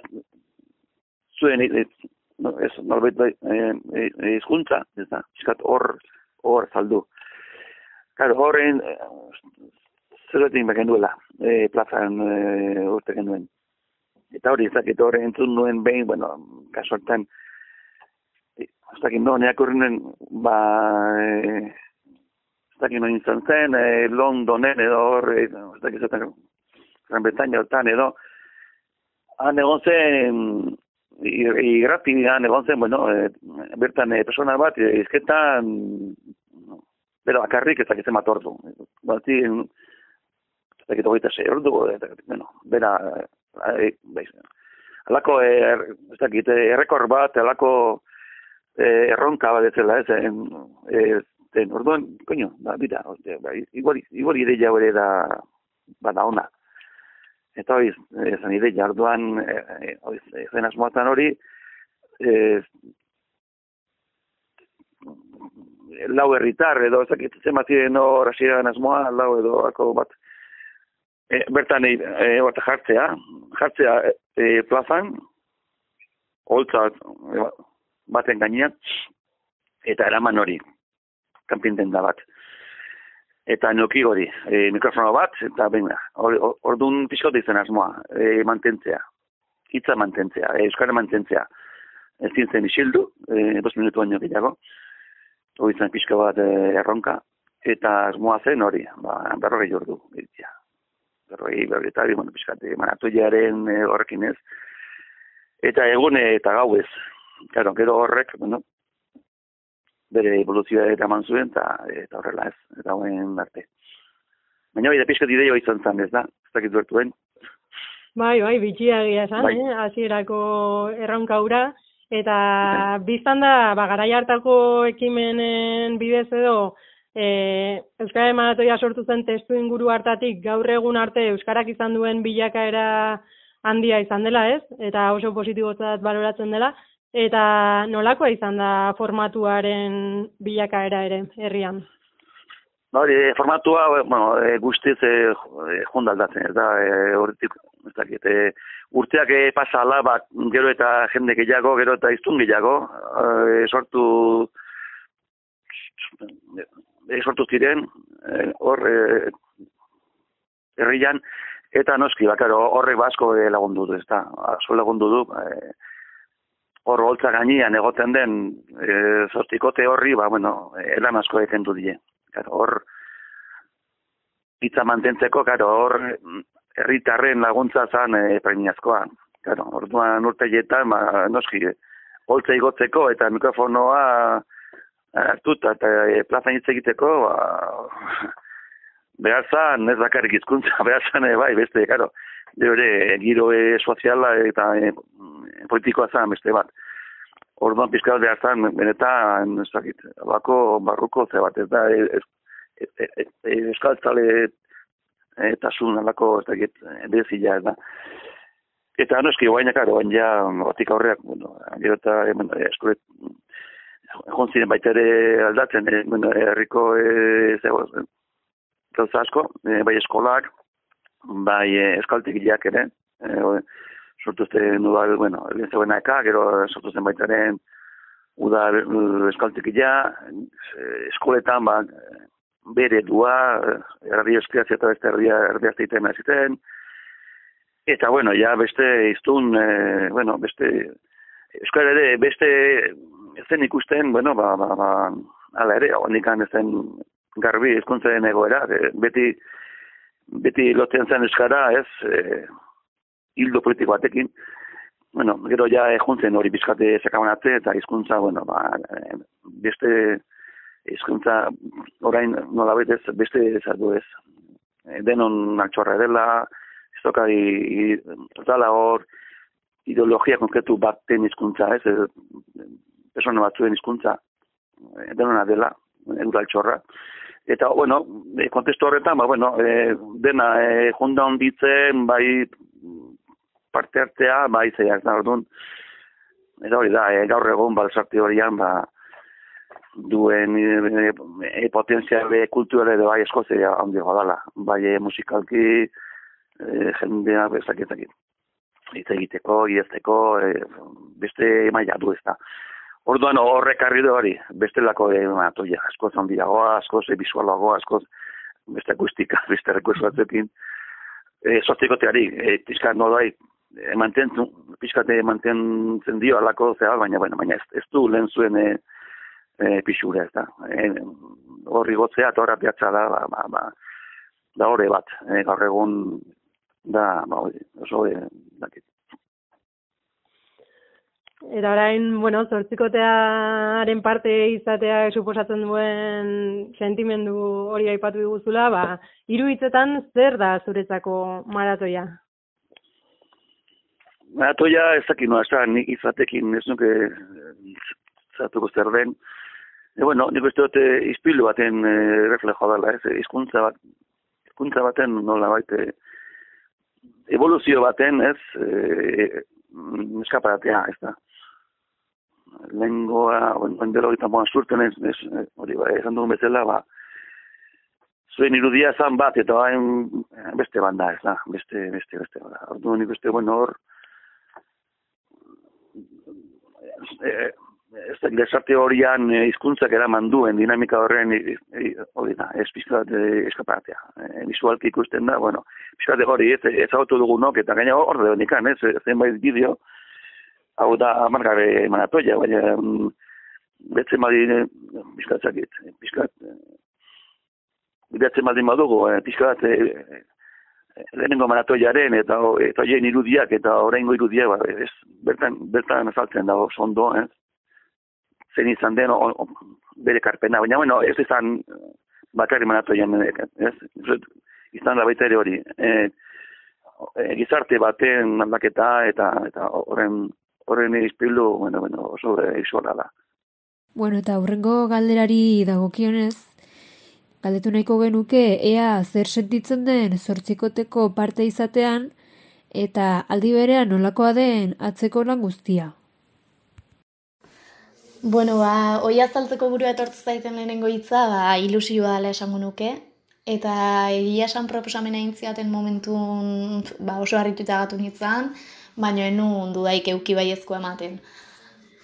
zuen, e, no, ez, norbait bai, e, e, e, hizkuntza, ez da, pixkat hor, hor saldu. Claro, horren, e, zerretin baken duela, e, plazan e, urte genuen. Eta hori, ez dakit horre entzun nuen behin, bueno, kaso hartan, e, ez dakit no, neak horrenen, ba, e, ez dakit no izan zen, e, Londonen edo hor, e, ez dakit zaten, Gran Bretaña hortan edo, han egon zen, igratian egon zen, bueno, e, bertan e, persona bat, e, izketan, bera bakarrik ez dakit zenbat ordu. Bati, ez dakit hogeita sei ordu, eta, bueno, bera, e, baiz, alako, er, ez dakit, errekor bat, alako e, erronka bat ez, en, e, den, orduan, koño, ba, bida, oste, ba, igual, igual ideia hori da, bada ona. Eta hori, ezan ideia, orduan, e, e, hori, zen asmoatan hori, e, lau herritar edo ez dakit zenbat ziren hor hasieran asmoa lau edo ako bat e, bertan e, e, bat jartzea jartzea e, plazan holtza e, baten gainean eta eraman hori kanpin denda bat eta noki hori e, mikrofono bat eta benga hor- hor- ordun pixkot izan asmoa e, mantentzea hitza mantentzea e, euskara mantentzea ez zintzen isildu e, dos minutu baino gehiago hori zen pixka bat eh, erronka, eta asmoa zen hori, ba, berrogei ordu, egitea. Berrogei, berrogei eta bueno, pixka, manatu jaren horrekin ez. Eta egune eta gau ez. Claro, gero horrek, bueno, bere evoluzioa eta eman zuen, eta, eta horrela ez, eta hauen arte. Baina hori da pixka ideia izan zen, ez da? Ez dakit bertuen. Bai, bai, bitxiagia esan, Bai. eh? hasierako erronka hura. Eta biztan da, ba, garai hartako ekimenen bidez edo, e, Euskara Emanatoia sortu zen testu inguru hartatik gaur egun arte Euskarak izan duen bilakaera handia izan dela, ez? Eta oso positibotzat baloratzen dela. Eta nolakoa izan da formatuaren bilakaera ere, herrian? Hori, e, formatua, e, bueno, e, guztiz e, jo- e, jonda aldatzen, ez da, e, horretik, ez dakit, e, urteak e, pasala, ba, gero eta jende gehiago, gero eta iztun gehiago, e, sortu, e, sortu ziren, hor, e, herrian, eta noski, bakaro, horrek basko e, lagundu du, ez da, asko lagundu du, e, hor holtza gainean egoten den e, zortzikote horri, ba, bueno, elan asko egiten du die. Claro, hor, hitza mantentzeko, claro, hor, herritarren laguntza zan e, premiazkoa. Claro, orduan urteietan, ba, noski, holtza igotzeko eta mikrofonoa hartuta eta e, plaza hitz egiteko, ba, behar zan, ez bakarrik hizkuntza [laughs] behar zan, e, bai, beste, claro, hori, giro e, soziala eta e, politikoa zan, beste bat. Orduan pizkal behar zan, benetan, ez dakit, bako barruko ze bat, ez da, e, ez, e, e, e, e, euskaltzale eta zun alako, ez dakit, bezila, ez da. Eta noski, guaina, karo, guain ja, batik aurreak, bueno, gero eta, e, eskolet, egon ziren baita ere aldatzen, e, bueno, herriko, e, zego, gauza asko, e, bai eskolak, bai e, eskaltegileak ere, e, sortu zen udal, bueno, egin zegoen eka, gero sortu zen baita ere udal eskaltegilea, eskoletan, ba, bere dua, erdi eskiazia eta beste erdia zeiten ziten, eta, bueno, ja beste iztun, e, bueno, beste, euskal ere, beste zen ikusten, bueno, ba, ba, ba, ala ere, hondikan zen garbi ezkuntzaren egoera, beti, beti lotzen zen euskara, ez, e, hildo politiko batekin, bueno, gero ja ejuntzen hori bizkate sakabanatze eta hizkuntza, bueno, ba, e, beste hizkuntza orain nola betez, beste ezatu ez. E, denon altxorra dela, ez toka totala hor, ideologia konkretu baten hizkuntza, ez, persona batzuen hizkuntza denona dela, edur altxorra. Eta, bueno, e, kontestu horretan, ba, bueno, e, dena, e, junda honditzen, bai, parte artea, bai, zeiak, da, orduan, eta hori da, e, gaur egun, balsarti horian, ba, duen e, e, potenziale kulturale edo bai eskozea handiago dala. Bai e, musikalki, e, jendea bezaketak hitz egiteko, idazteko, e, beste maila du ez da. Orduan horrek harri du hori, bestelako e, atoia, askoz handiagoa, askoz e, visualagoa, askoz beste akustika, [laughs] beste rekursu batzuekin. E, Sostikoteari, e, pizka nolai, e, mantentzen, pizkate mantentzen dio alako zea, baina, baina, baina ez, ez du lehen zuen e, e, pixura ez da. E, horri gotzea, eta horra piatza da, ba, ba, ba, da horre bat, e, gaur egun da, ba, hori, oso e, dakit. Eta orain, bueno, zortzikotearen parte izatea suposatzen duen sentimendu hori aipatu diguzula, ba, hiru hitzetan zer da zuretzako maratoia? Maratoia ez dakit noa, ez nik izatekin ez nuke zatuko zer den. E, bueno, nik uste dute izpilu baten e, reflejo dela, ez, izkuntza bat, izkuntza baten nola baite, evoluzio baten, ez, e, eskaparatea, ez da. Lengoa, ondelo eta moa surten ez, ez, hori, ba, esan dugun bezala, ba, zuen irudia zan bat, eta bain beste banda, ez da, beste, beste, beste, bada. Ordu nik uste, bueno, hor, e, ez da, desarte horian e, izkuntzak eraman duen dinamika horren hori da, ez pizkat eskapatea. E, visualki ikusten da, bueno, pizkat hori ez, ez auto dugunok, eta gaina hor da nikan, ez, zenbait bideo, hau da amargabe manatoia, baina betzen badi pizkat zakit, pizkat betzen badi madugu, pizkat lehenengo maratoiaren eta eta hoien irudiak eta oraingo irudiak ba, ez, bertan bertan azaltzen dago ondo, eh? zen izan den o, o, bere karpena, baina bueno, ez izan bakarri maratoian, ez? Izan da baita ere hori. E, e, gizarte baten aldaketa eta eta horren horren izpilu, bueno, bueno, oso isola da. Bueno, eta aurrengo galderari dagokionez, galdetu nahiko genuke ea zer sentitzen den zortzikoteko parte izatean eta aldi berean nolakoa den atzeko lan guztia. Bueno, ba, oi azaltzeko burua etortz zaiten lehenengo hitza, ba, ilusioa dela esango nuke. Eta egia esan proposamena intziaten momentun ba, oso harrituta gatu nintzen, baina enun dudaik euki baiezko ematen.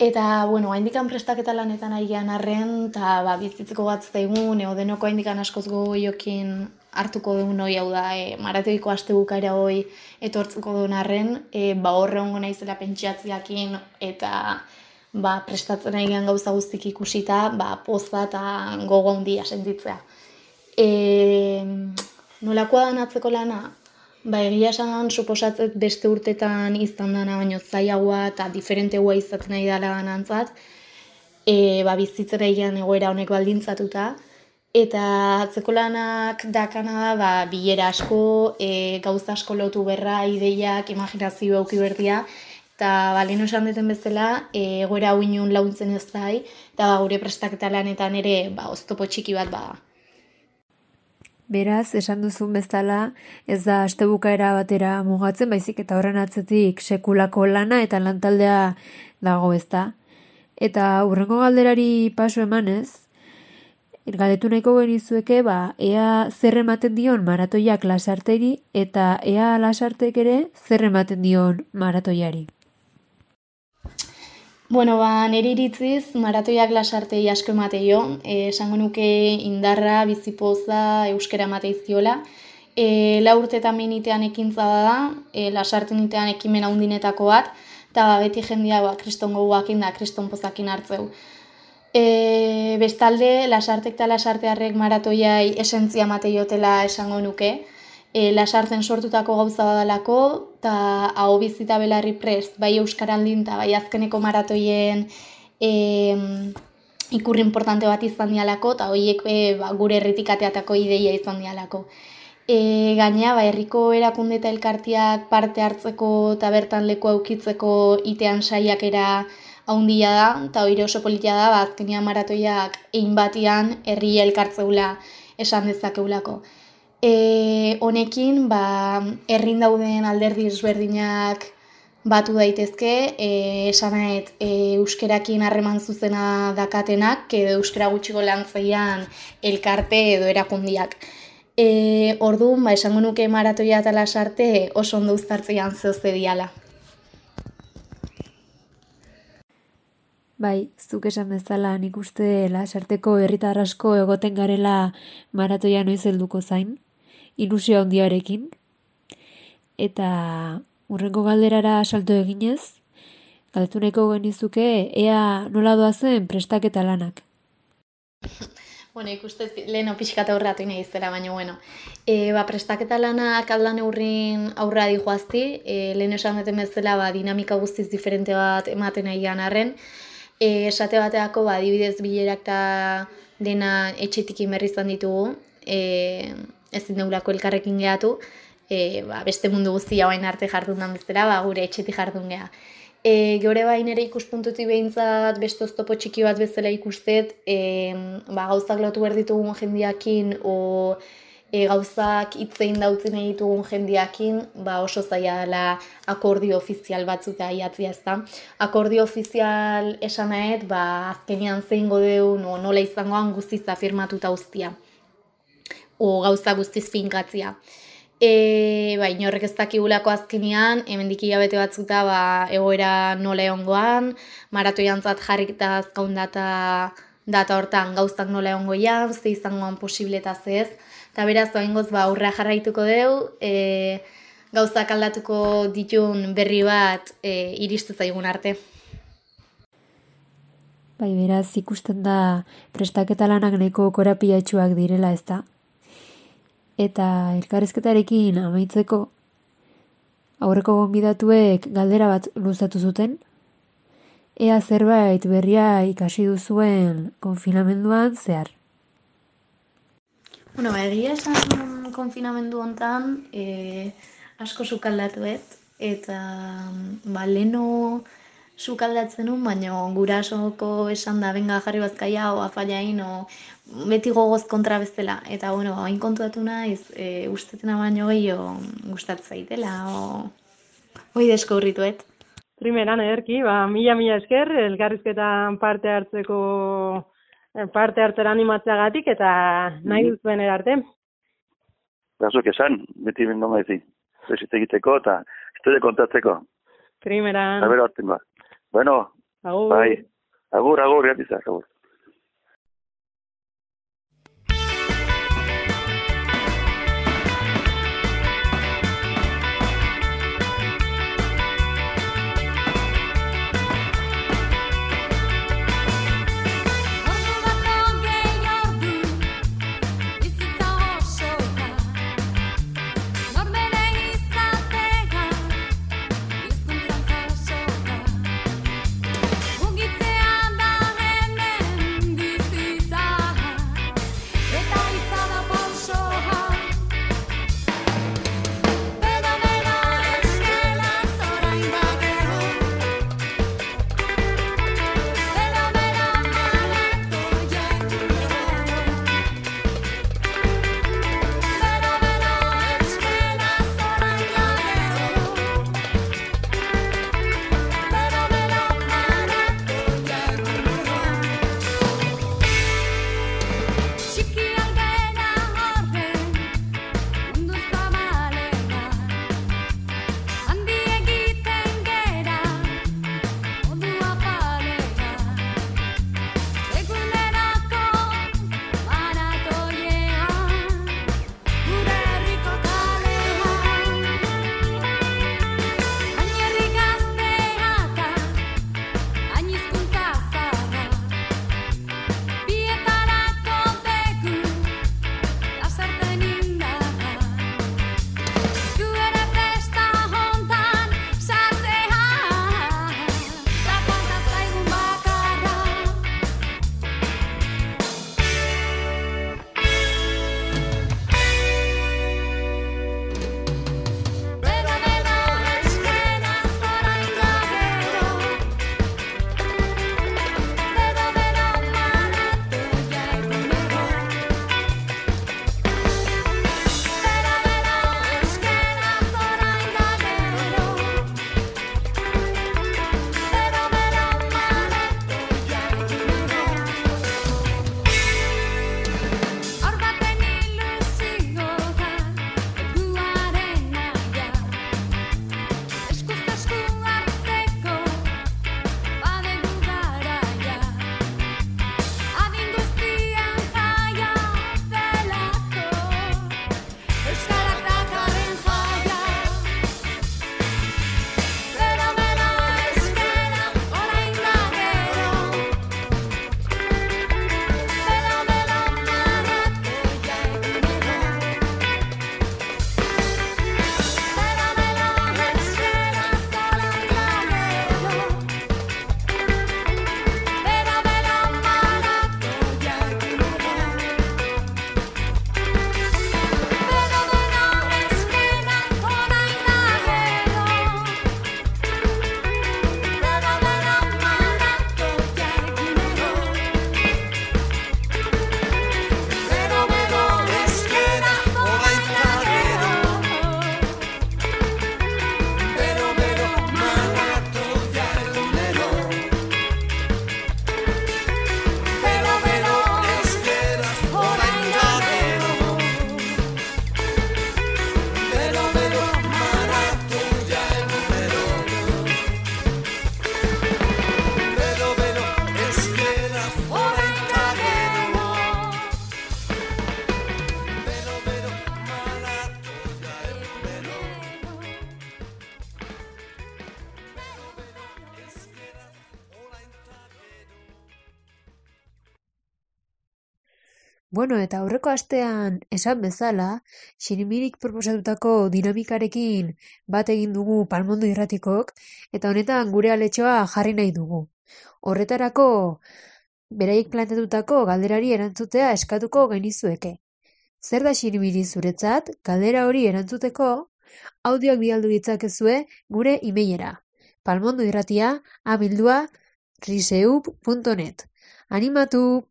Eta, bueno, haindikan prestaketa lanetan ari gehan arren, eta ba, bizitzeko bat zaigun, eo denoko haindikan askoz gogoiokin hartuko duen hoi hau da, e, maratoiko aste bukaera hoi etortzeko duen arren, e, ba horre ongo naizela pentsiatziakin eta ba, prestatzen gehan gauza guztik ikusita, ba, poza eta gogo handia sentitzea. E, nolakoa da atzeko lana? Ba, egia esan suposatzet beste urtetan izan dana baino zaiagoa eta diferentegoa izaten nahi dela antzat, e, ba, bizitzera egian egoera honek baldintzatuta, eta atzeko lanak dakana da, ba, bilera asko, e, gauza asko lotu berra, ideiak, imaginazio auki berdia, eta ba, lehen esan duten bezala, e, egoera hau inun launtzen ez dai, eta ba, gure prestaketa lanetan ere, ba, oztopo txiki bat ba, Beraz, esan duzun bezala, ez da astebukaera batera mugatzen, baizik eta horren atzetik sekulako lana eta lantaldea dago ez da. Eta urrengo galderari paso emanez, galdetu nahiko genizueke, ba, ea zer ematen dion maratoiak lasarteri eta ea lasartek ere zer ematen dion maratoiari. Bueno, ba, nire iritziz, maratoiak lasartei asko emate jo, e, esango nuke indarra, bizipoza, euskera emate izkiola. E, la urte eta minitean ekintza da, e, lasarte nitean ekimen handinetako bat, eta ba, beti jendia ba, kriston goguakin da, kriston pozakin hartzeu. E, bestalde, lasartek eta lasartearrek maratoiai esentzia emate jotela esango nuke, e, lasartzen sortutako gauza badalako, eta hau bizita belarri prest, bai Euskaraldin eta bai azkeneko maratoien e, ikurri importante bat izan dialako, eta horiek e, ba, gure erritikateatako ideia izan dialako. E, gaina, ba, herriko erakunde eta elkartiak parte hartzeko eta bertan leku aukitzeko itean saiakera haundia da, eta hori oso politia da, ba, azkenia maratoiak egin batian herri elkartzeula esan dezakeulako. E, honekin, ba, errin dauden alderdi ezberdinak batu daitezke, e, esanaet, e, euskerakin harreman zuzena dakatenak, edo euskera gutxiko lantzeian elkarte edo erakundiak. E, orduan, ba, esango nuke maratoia eta lasarte oso ondo uztartzean zehozte diala. Bai, zuk esan bezala nik uste lasarteko herritar asko egoten garela maratoia noiz helduko zain ilusio handiarekin. Eta urrengo galderara salto eginez, galdetu nahiko genizuke ea nola doazen prestaketa lanak. [laughs] Bueno, ikuste lehen pixkat aurratu nahi izela, baina bueno. E, ba, prestaketa lanak aldan eurrin aurra di joazti, e, lehen esan duten bezala ba, dinamika guztiz diferente bat ematen nahi arren. E, esate bateako, ba, dibidez bilerak eta dena etxetik imerrizan ditugu. E, ezin deulako elkarrekin gehatu, e, ba, beste mundu guztia bain arte jardun dan bezala, ba, gure etxetik jardun geha. E, Geure bain ere ikuspuntutik behintzat beste oztopo txiki bat bezala ikustet, e, ba, gauzak lotu behar ditugun jendiakin, o e, gauzak itzein dautzen nahi ditugun jendiakin, ba, oso zaila dela akordio ofizial batzuta aiatzia ez da. Akordio ofizial esanaet, ba, azkenian zein godeun, o nola izangoan guztiz afirmatuta ustia o gauza guztiz finkatzia. E, ba, inorrek ez dakigulako azkenean, hemendik hilabete batzuta ba, egoera nola egongoan, maratu jantzat jarrik eta azkaun data, data hortan gauztak nola egongoian, ze izangoan posible eta zez. Eta beraz, doain goz, ba, urra jarraituko deu, e, gauzak aldatuko ditun berri bat e, iristu zaigun arte. Bai, beraz, ikusten da prestaketa lanak neko korapiatxuak direla ez da. Eta elkarrezketarekin amaitzeko aurreko gonbidatuek galdera bat luzatu zuten. Ea zerbait berria ikasi duzuen konfinamenduan zehar. Bueno, egia esan konfinamendu hontan e, asko sukaldatu ez. Eta ba, leno sukaldatzen nun, baina gurasoko esan da benga jarri bazkaia o afallain o beti gogoz kontra bezala. Eta, bueno, hain kontuatu naiz, e, ustetena baino gehiago gustatzen zaitela, o... Hoi deskubrituet. Primeran, ederki, ba, mila-mila esker, elkarrizketan parte hartzeko eh, parte hartzera animatzeagatik eta nahi duzuen erarte. Gazuk esan, beti bendo maizi. Zezit egiteko eta historia kontatzeko. Primeran. Zabera hortengoa. Bueno, Agur. bai. Agur, agur, gatizak, agur. Aurreko astean esan bezala, Xirimirik proposatutako dinamikarekin bat egin dugu Palmondo irratikok, eta honetan gure aletxoa jarri nahi dugu. Horretarako, beraiek planteatutako galderari erantzutea eskatuko genizueke. Zer da Xirimiri zuretzat, galdera hori erantzuteko, audioak bialdu ditzakezue gure imeiera. Palmondo irratia, abildua, riseup.net. Animatu!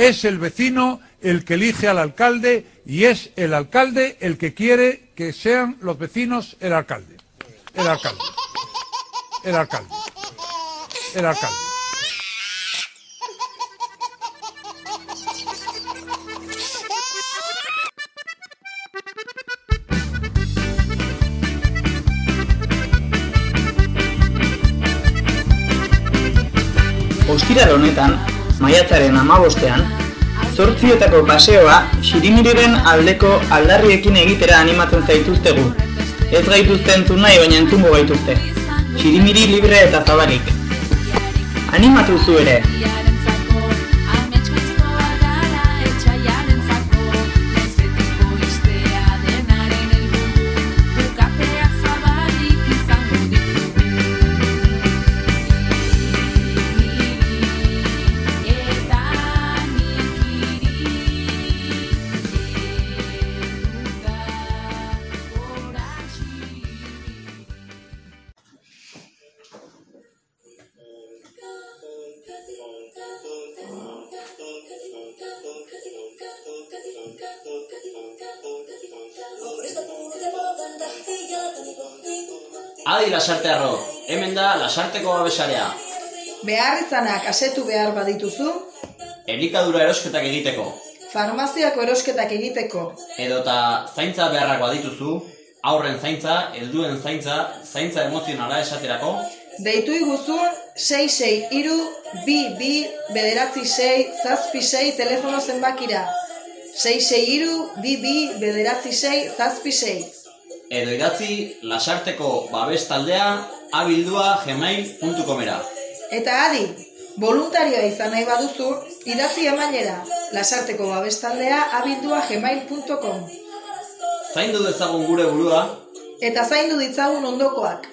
Es el vecino el que elige al alcalde y es el alcalde el que quiere que sean los vecinos el alcalde. El alcalde. El alcalde. El alcalde. Ostiral honetan, maiatzaren amabostean, zortziotako paseoa xirimiriren aldeko aldarriekin egitera animatzen zaituztegu. Ez gaituzte entzun nahi, baina entzungo gaituzte. Xirimiri libre eta zabalik. Animatu zu ere! Adi lasartearro, hemen da lasarteko babesarea. Behar izanak asetu behar badituzu, Elikadura erosketak egiteko. farmaziako erosketak egiteko, Edota zaintza beharrak badituzu, aurren zaintza, helduen zaintza, zaintza emozionala esaterako, deitu iguzun 663 bi bi bederatzi sei zazpi sei telefono zenbakira. 663 bi bi bederatzi sei zazpi sei. Edo idatzi lasarteko babes taldea abildua gmail.comera. Eta adi, voluntarioa izan nahi baduzu, idatzi emailera, lasarteko babestaldea abildua gmail.com. Zaindu dezagun gure burua, Eta zaindu ditzagun ondokoak.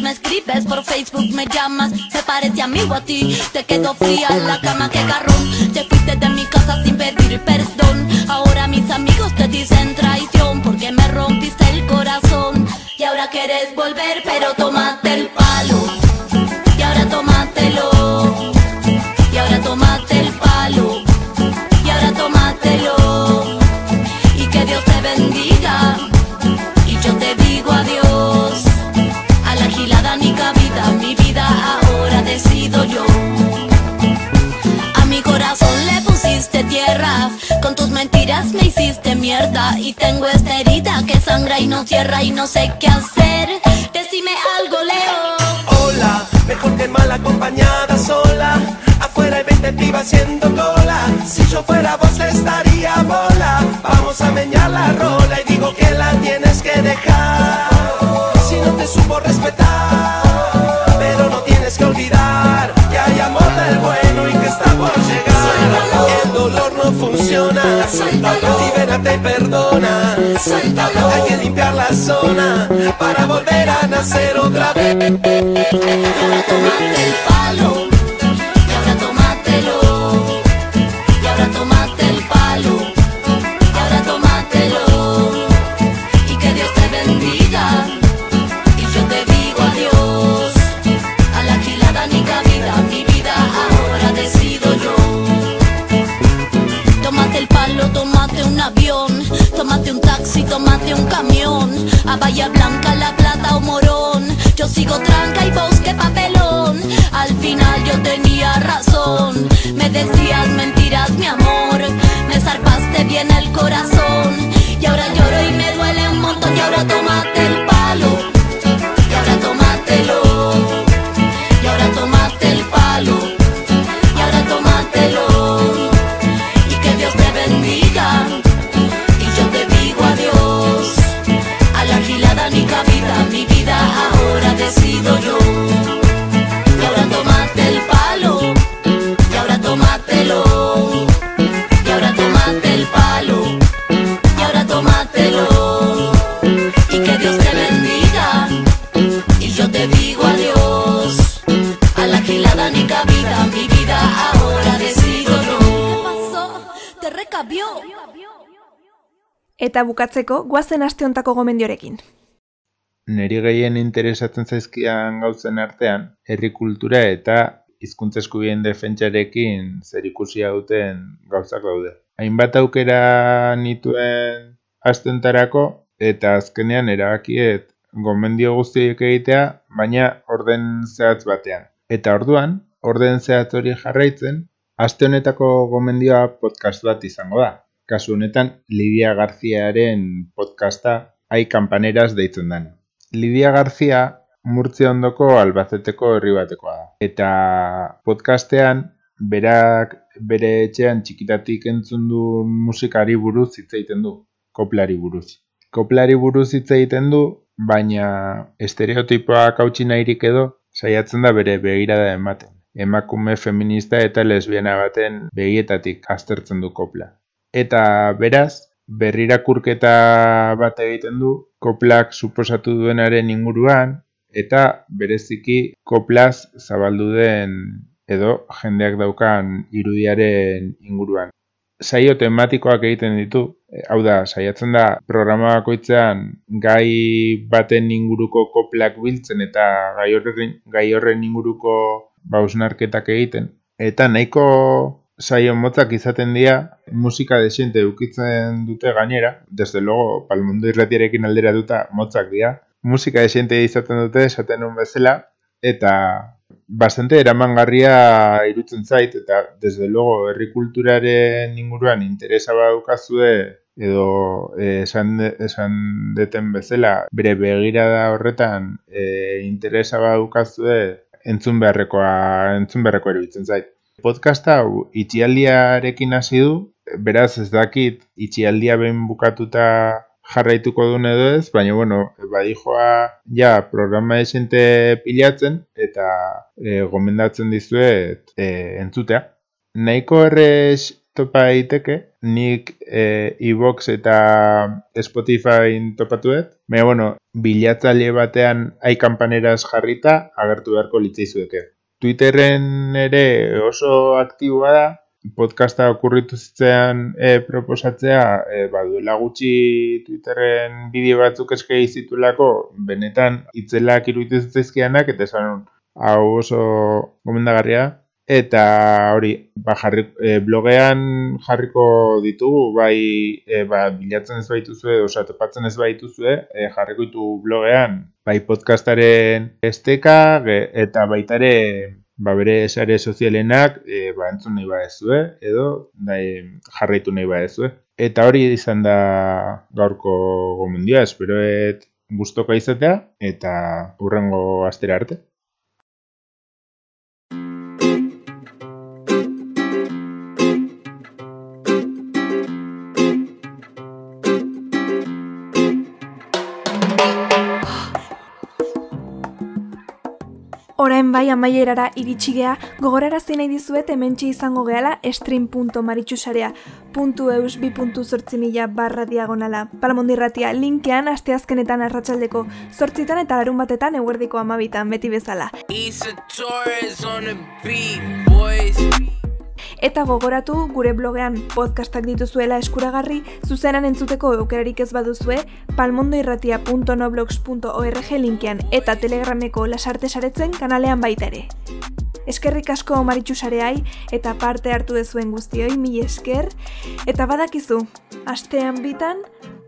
Me escribes por Facebook, me llamas. Me parece amigo a ti. Te quedo fría en la cama, que garrón. Perdona. Suéltalo. Hay que limpiar la zona para volver a nacer otra vez. Eta bukatzeko, guazen aste hontako gomendiorekin. Neri gehien interesatzen zaizkian gauzen artean, herri kultura eta hizkuntza eskubideen defentsarekin zerikusia duten gauzak daude. Hainbat aukera nituen astentarako eta azkenean erabakiet gomendio guztiek egitea, baina orden zehatz batean. Eta orduan, orden zehatz hori jarraitzen, aste honetako gomendioa podcast bat izango da. Kasu honetan, Lidia Garziaren podcasta Ai Kampaneras deitzen den. Lidia Garzia Murtzia ondoko albaceteko herri batekoa da. Eta podcastean berak bere etxean txikitatik entzun duen musikari buruz hitz egiten du, koplari buruz. Koplari buruz hitz egiten du, baina estereotipoak hautsi nahirik edo saiatzen da bere begirada ematen. Emakume feminista eta lesbiana baten begietatik aztertzen du kopla. Eta beraz, berrirakurketa bat egiten du koplak suposatu duenaren inguruan eta bereziki koplaz zabaldu den edo jendeak daukan irudiaren inguruan. Saio tematikoak egiten ditu, e, hau da, saiatzen da programa bakoitzean gai baten inguruko koplak biltzen eta gai horren, gai horren inguruko bausnarketak egiten. Eta nahiko saio motzak izaten dira, musika desiente ukitzen dute gainera, desde logo, palmundo irratiarekin aldera duta motzak dira. Musika desiente izaten dute, esaten nun bezala, eta bastante eramangarria irutzen zait, eta desde logo, herri kulturaren inguruan interesa badukazue, edo eh, esan, de, esan deten bezala, bere begirada horretan eh, interesa badukazue, entzun beharrekoa, entzun beharrekoa iruditzen zait. Podcasta hau itxialdiarekin hasi du, beraz ez dakit itxialdia behin bukatuta jarraituko duen edo ez, baina bueno, badijoa ja programa esente pilatzen eta e, gomendatzen dizuet e, entzutea. Nahiko errez topa daiteke, nik e, iVox eta Spotify topatuet, baina bueno, bilatzaile batean ai kampaneraz jarrita agertu beharko litzaizueke. Twitterren ere oso aktiboa da, podcasta okurritu zitzean e, proposatzea, e, baduela gutxi Twitterren bideo batzuk eskei zitulako, benetan itzelak iruditu zitzaizkianak, eta esan hau oso gomendagarria. Eta hori, ba, jarri, e, blogean jarriko ditugu, bai e, ba, bilatzen ez baituzue, osa topatzen ez baituzue, e, jarriko ditu blogean, bai podcastaren esteka, ge, eta baitare ba, bere sare sozialenak e, ba, entzun nahi badezue, edo nahi, jarraitu nahi badezue. Eta hori izan da gaurko gomendioa, esperoet gustoka izatea, eta hurrengo astera arte. Orain bai amaierara iritsi gea, gogorarazi nahi dizuet hementxe izango gehala stream.maritxusarea.eus 2.zortzi mila barra diagonala. Palamondirratia linkean asteazkenetan arratsaldeko zortzitan eta larun batetan eguerdiko amabitan beti bezala. Eta gogoratu gure blogean podcastak dituzuela eskuragarri, zuzenan entzuteko aukerarik ez baduzue, palmondoirratia.noblogs.org linkean eta telegrameko lasarte saretzen kanalean baita ere. Eskerrik asko maritxu sareai eta parte hartu dezuen guztioi mil esker, eta badakizu, astean bitan,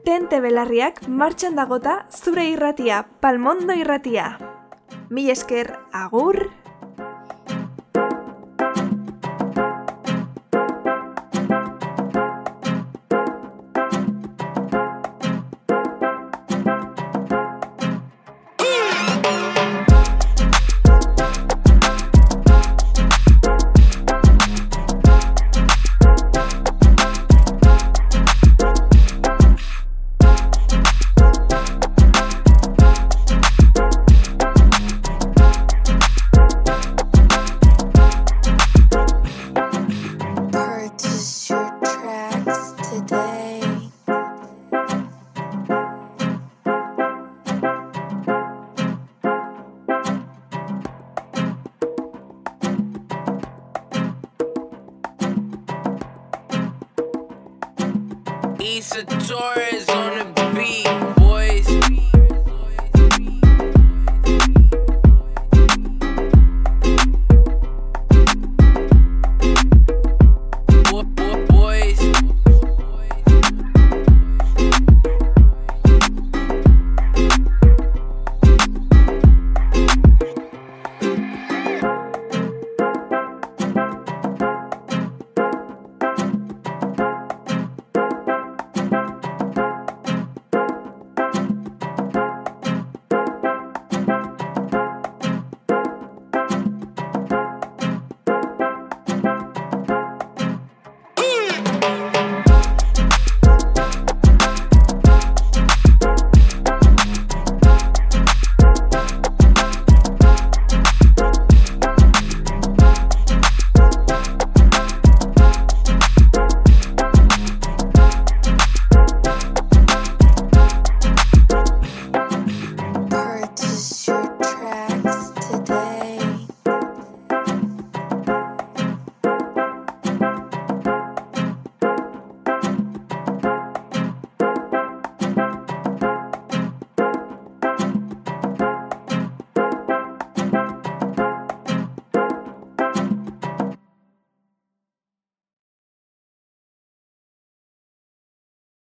tente belarriak martxan dagota zure irratia, palmondo irratia. Mil esker, agur!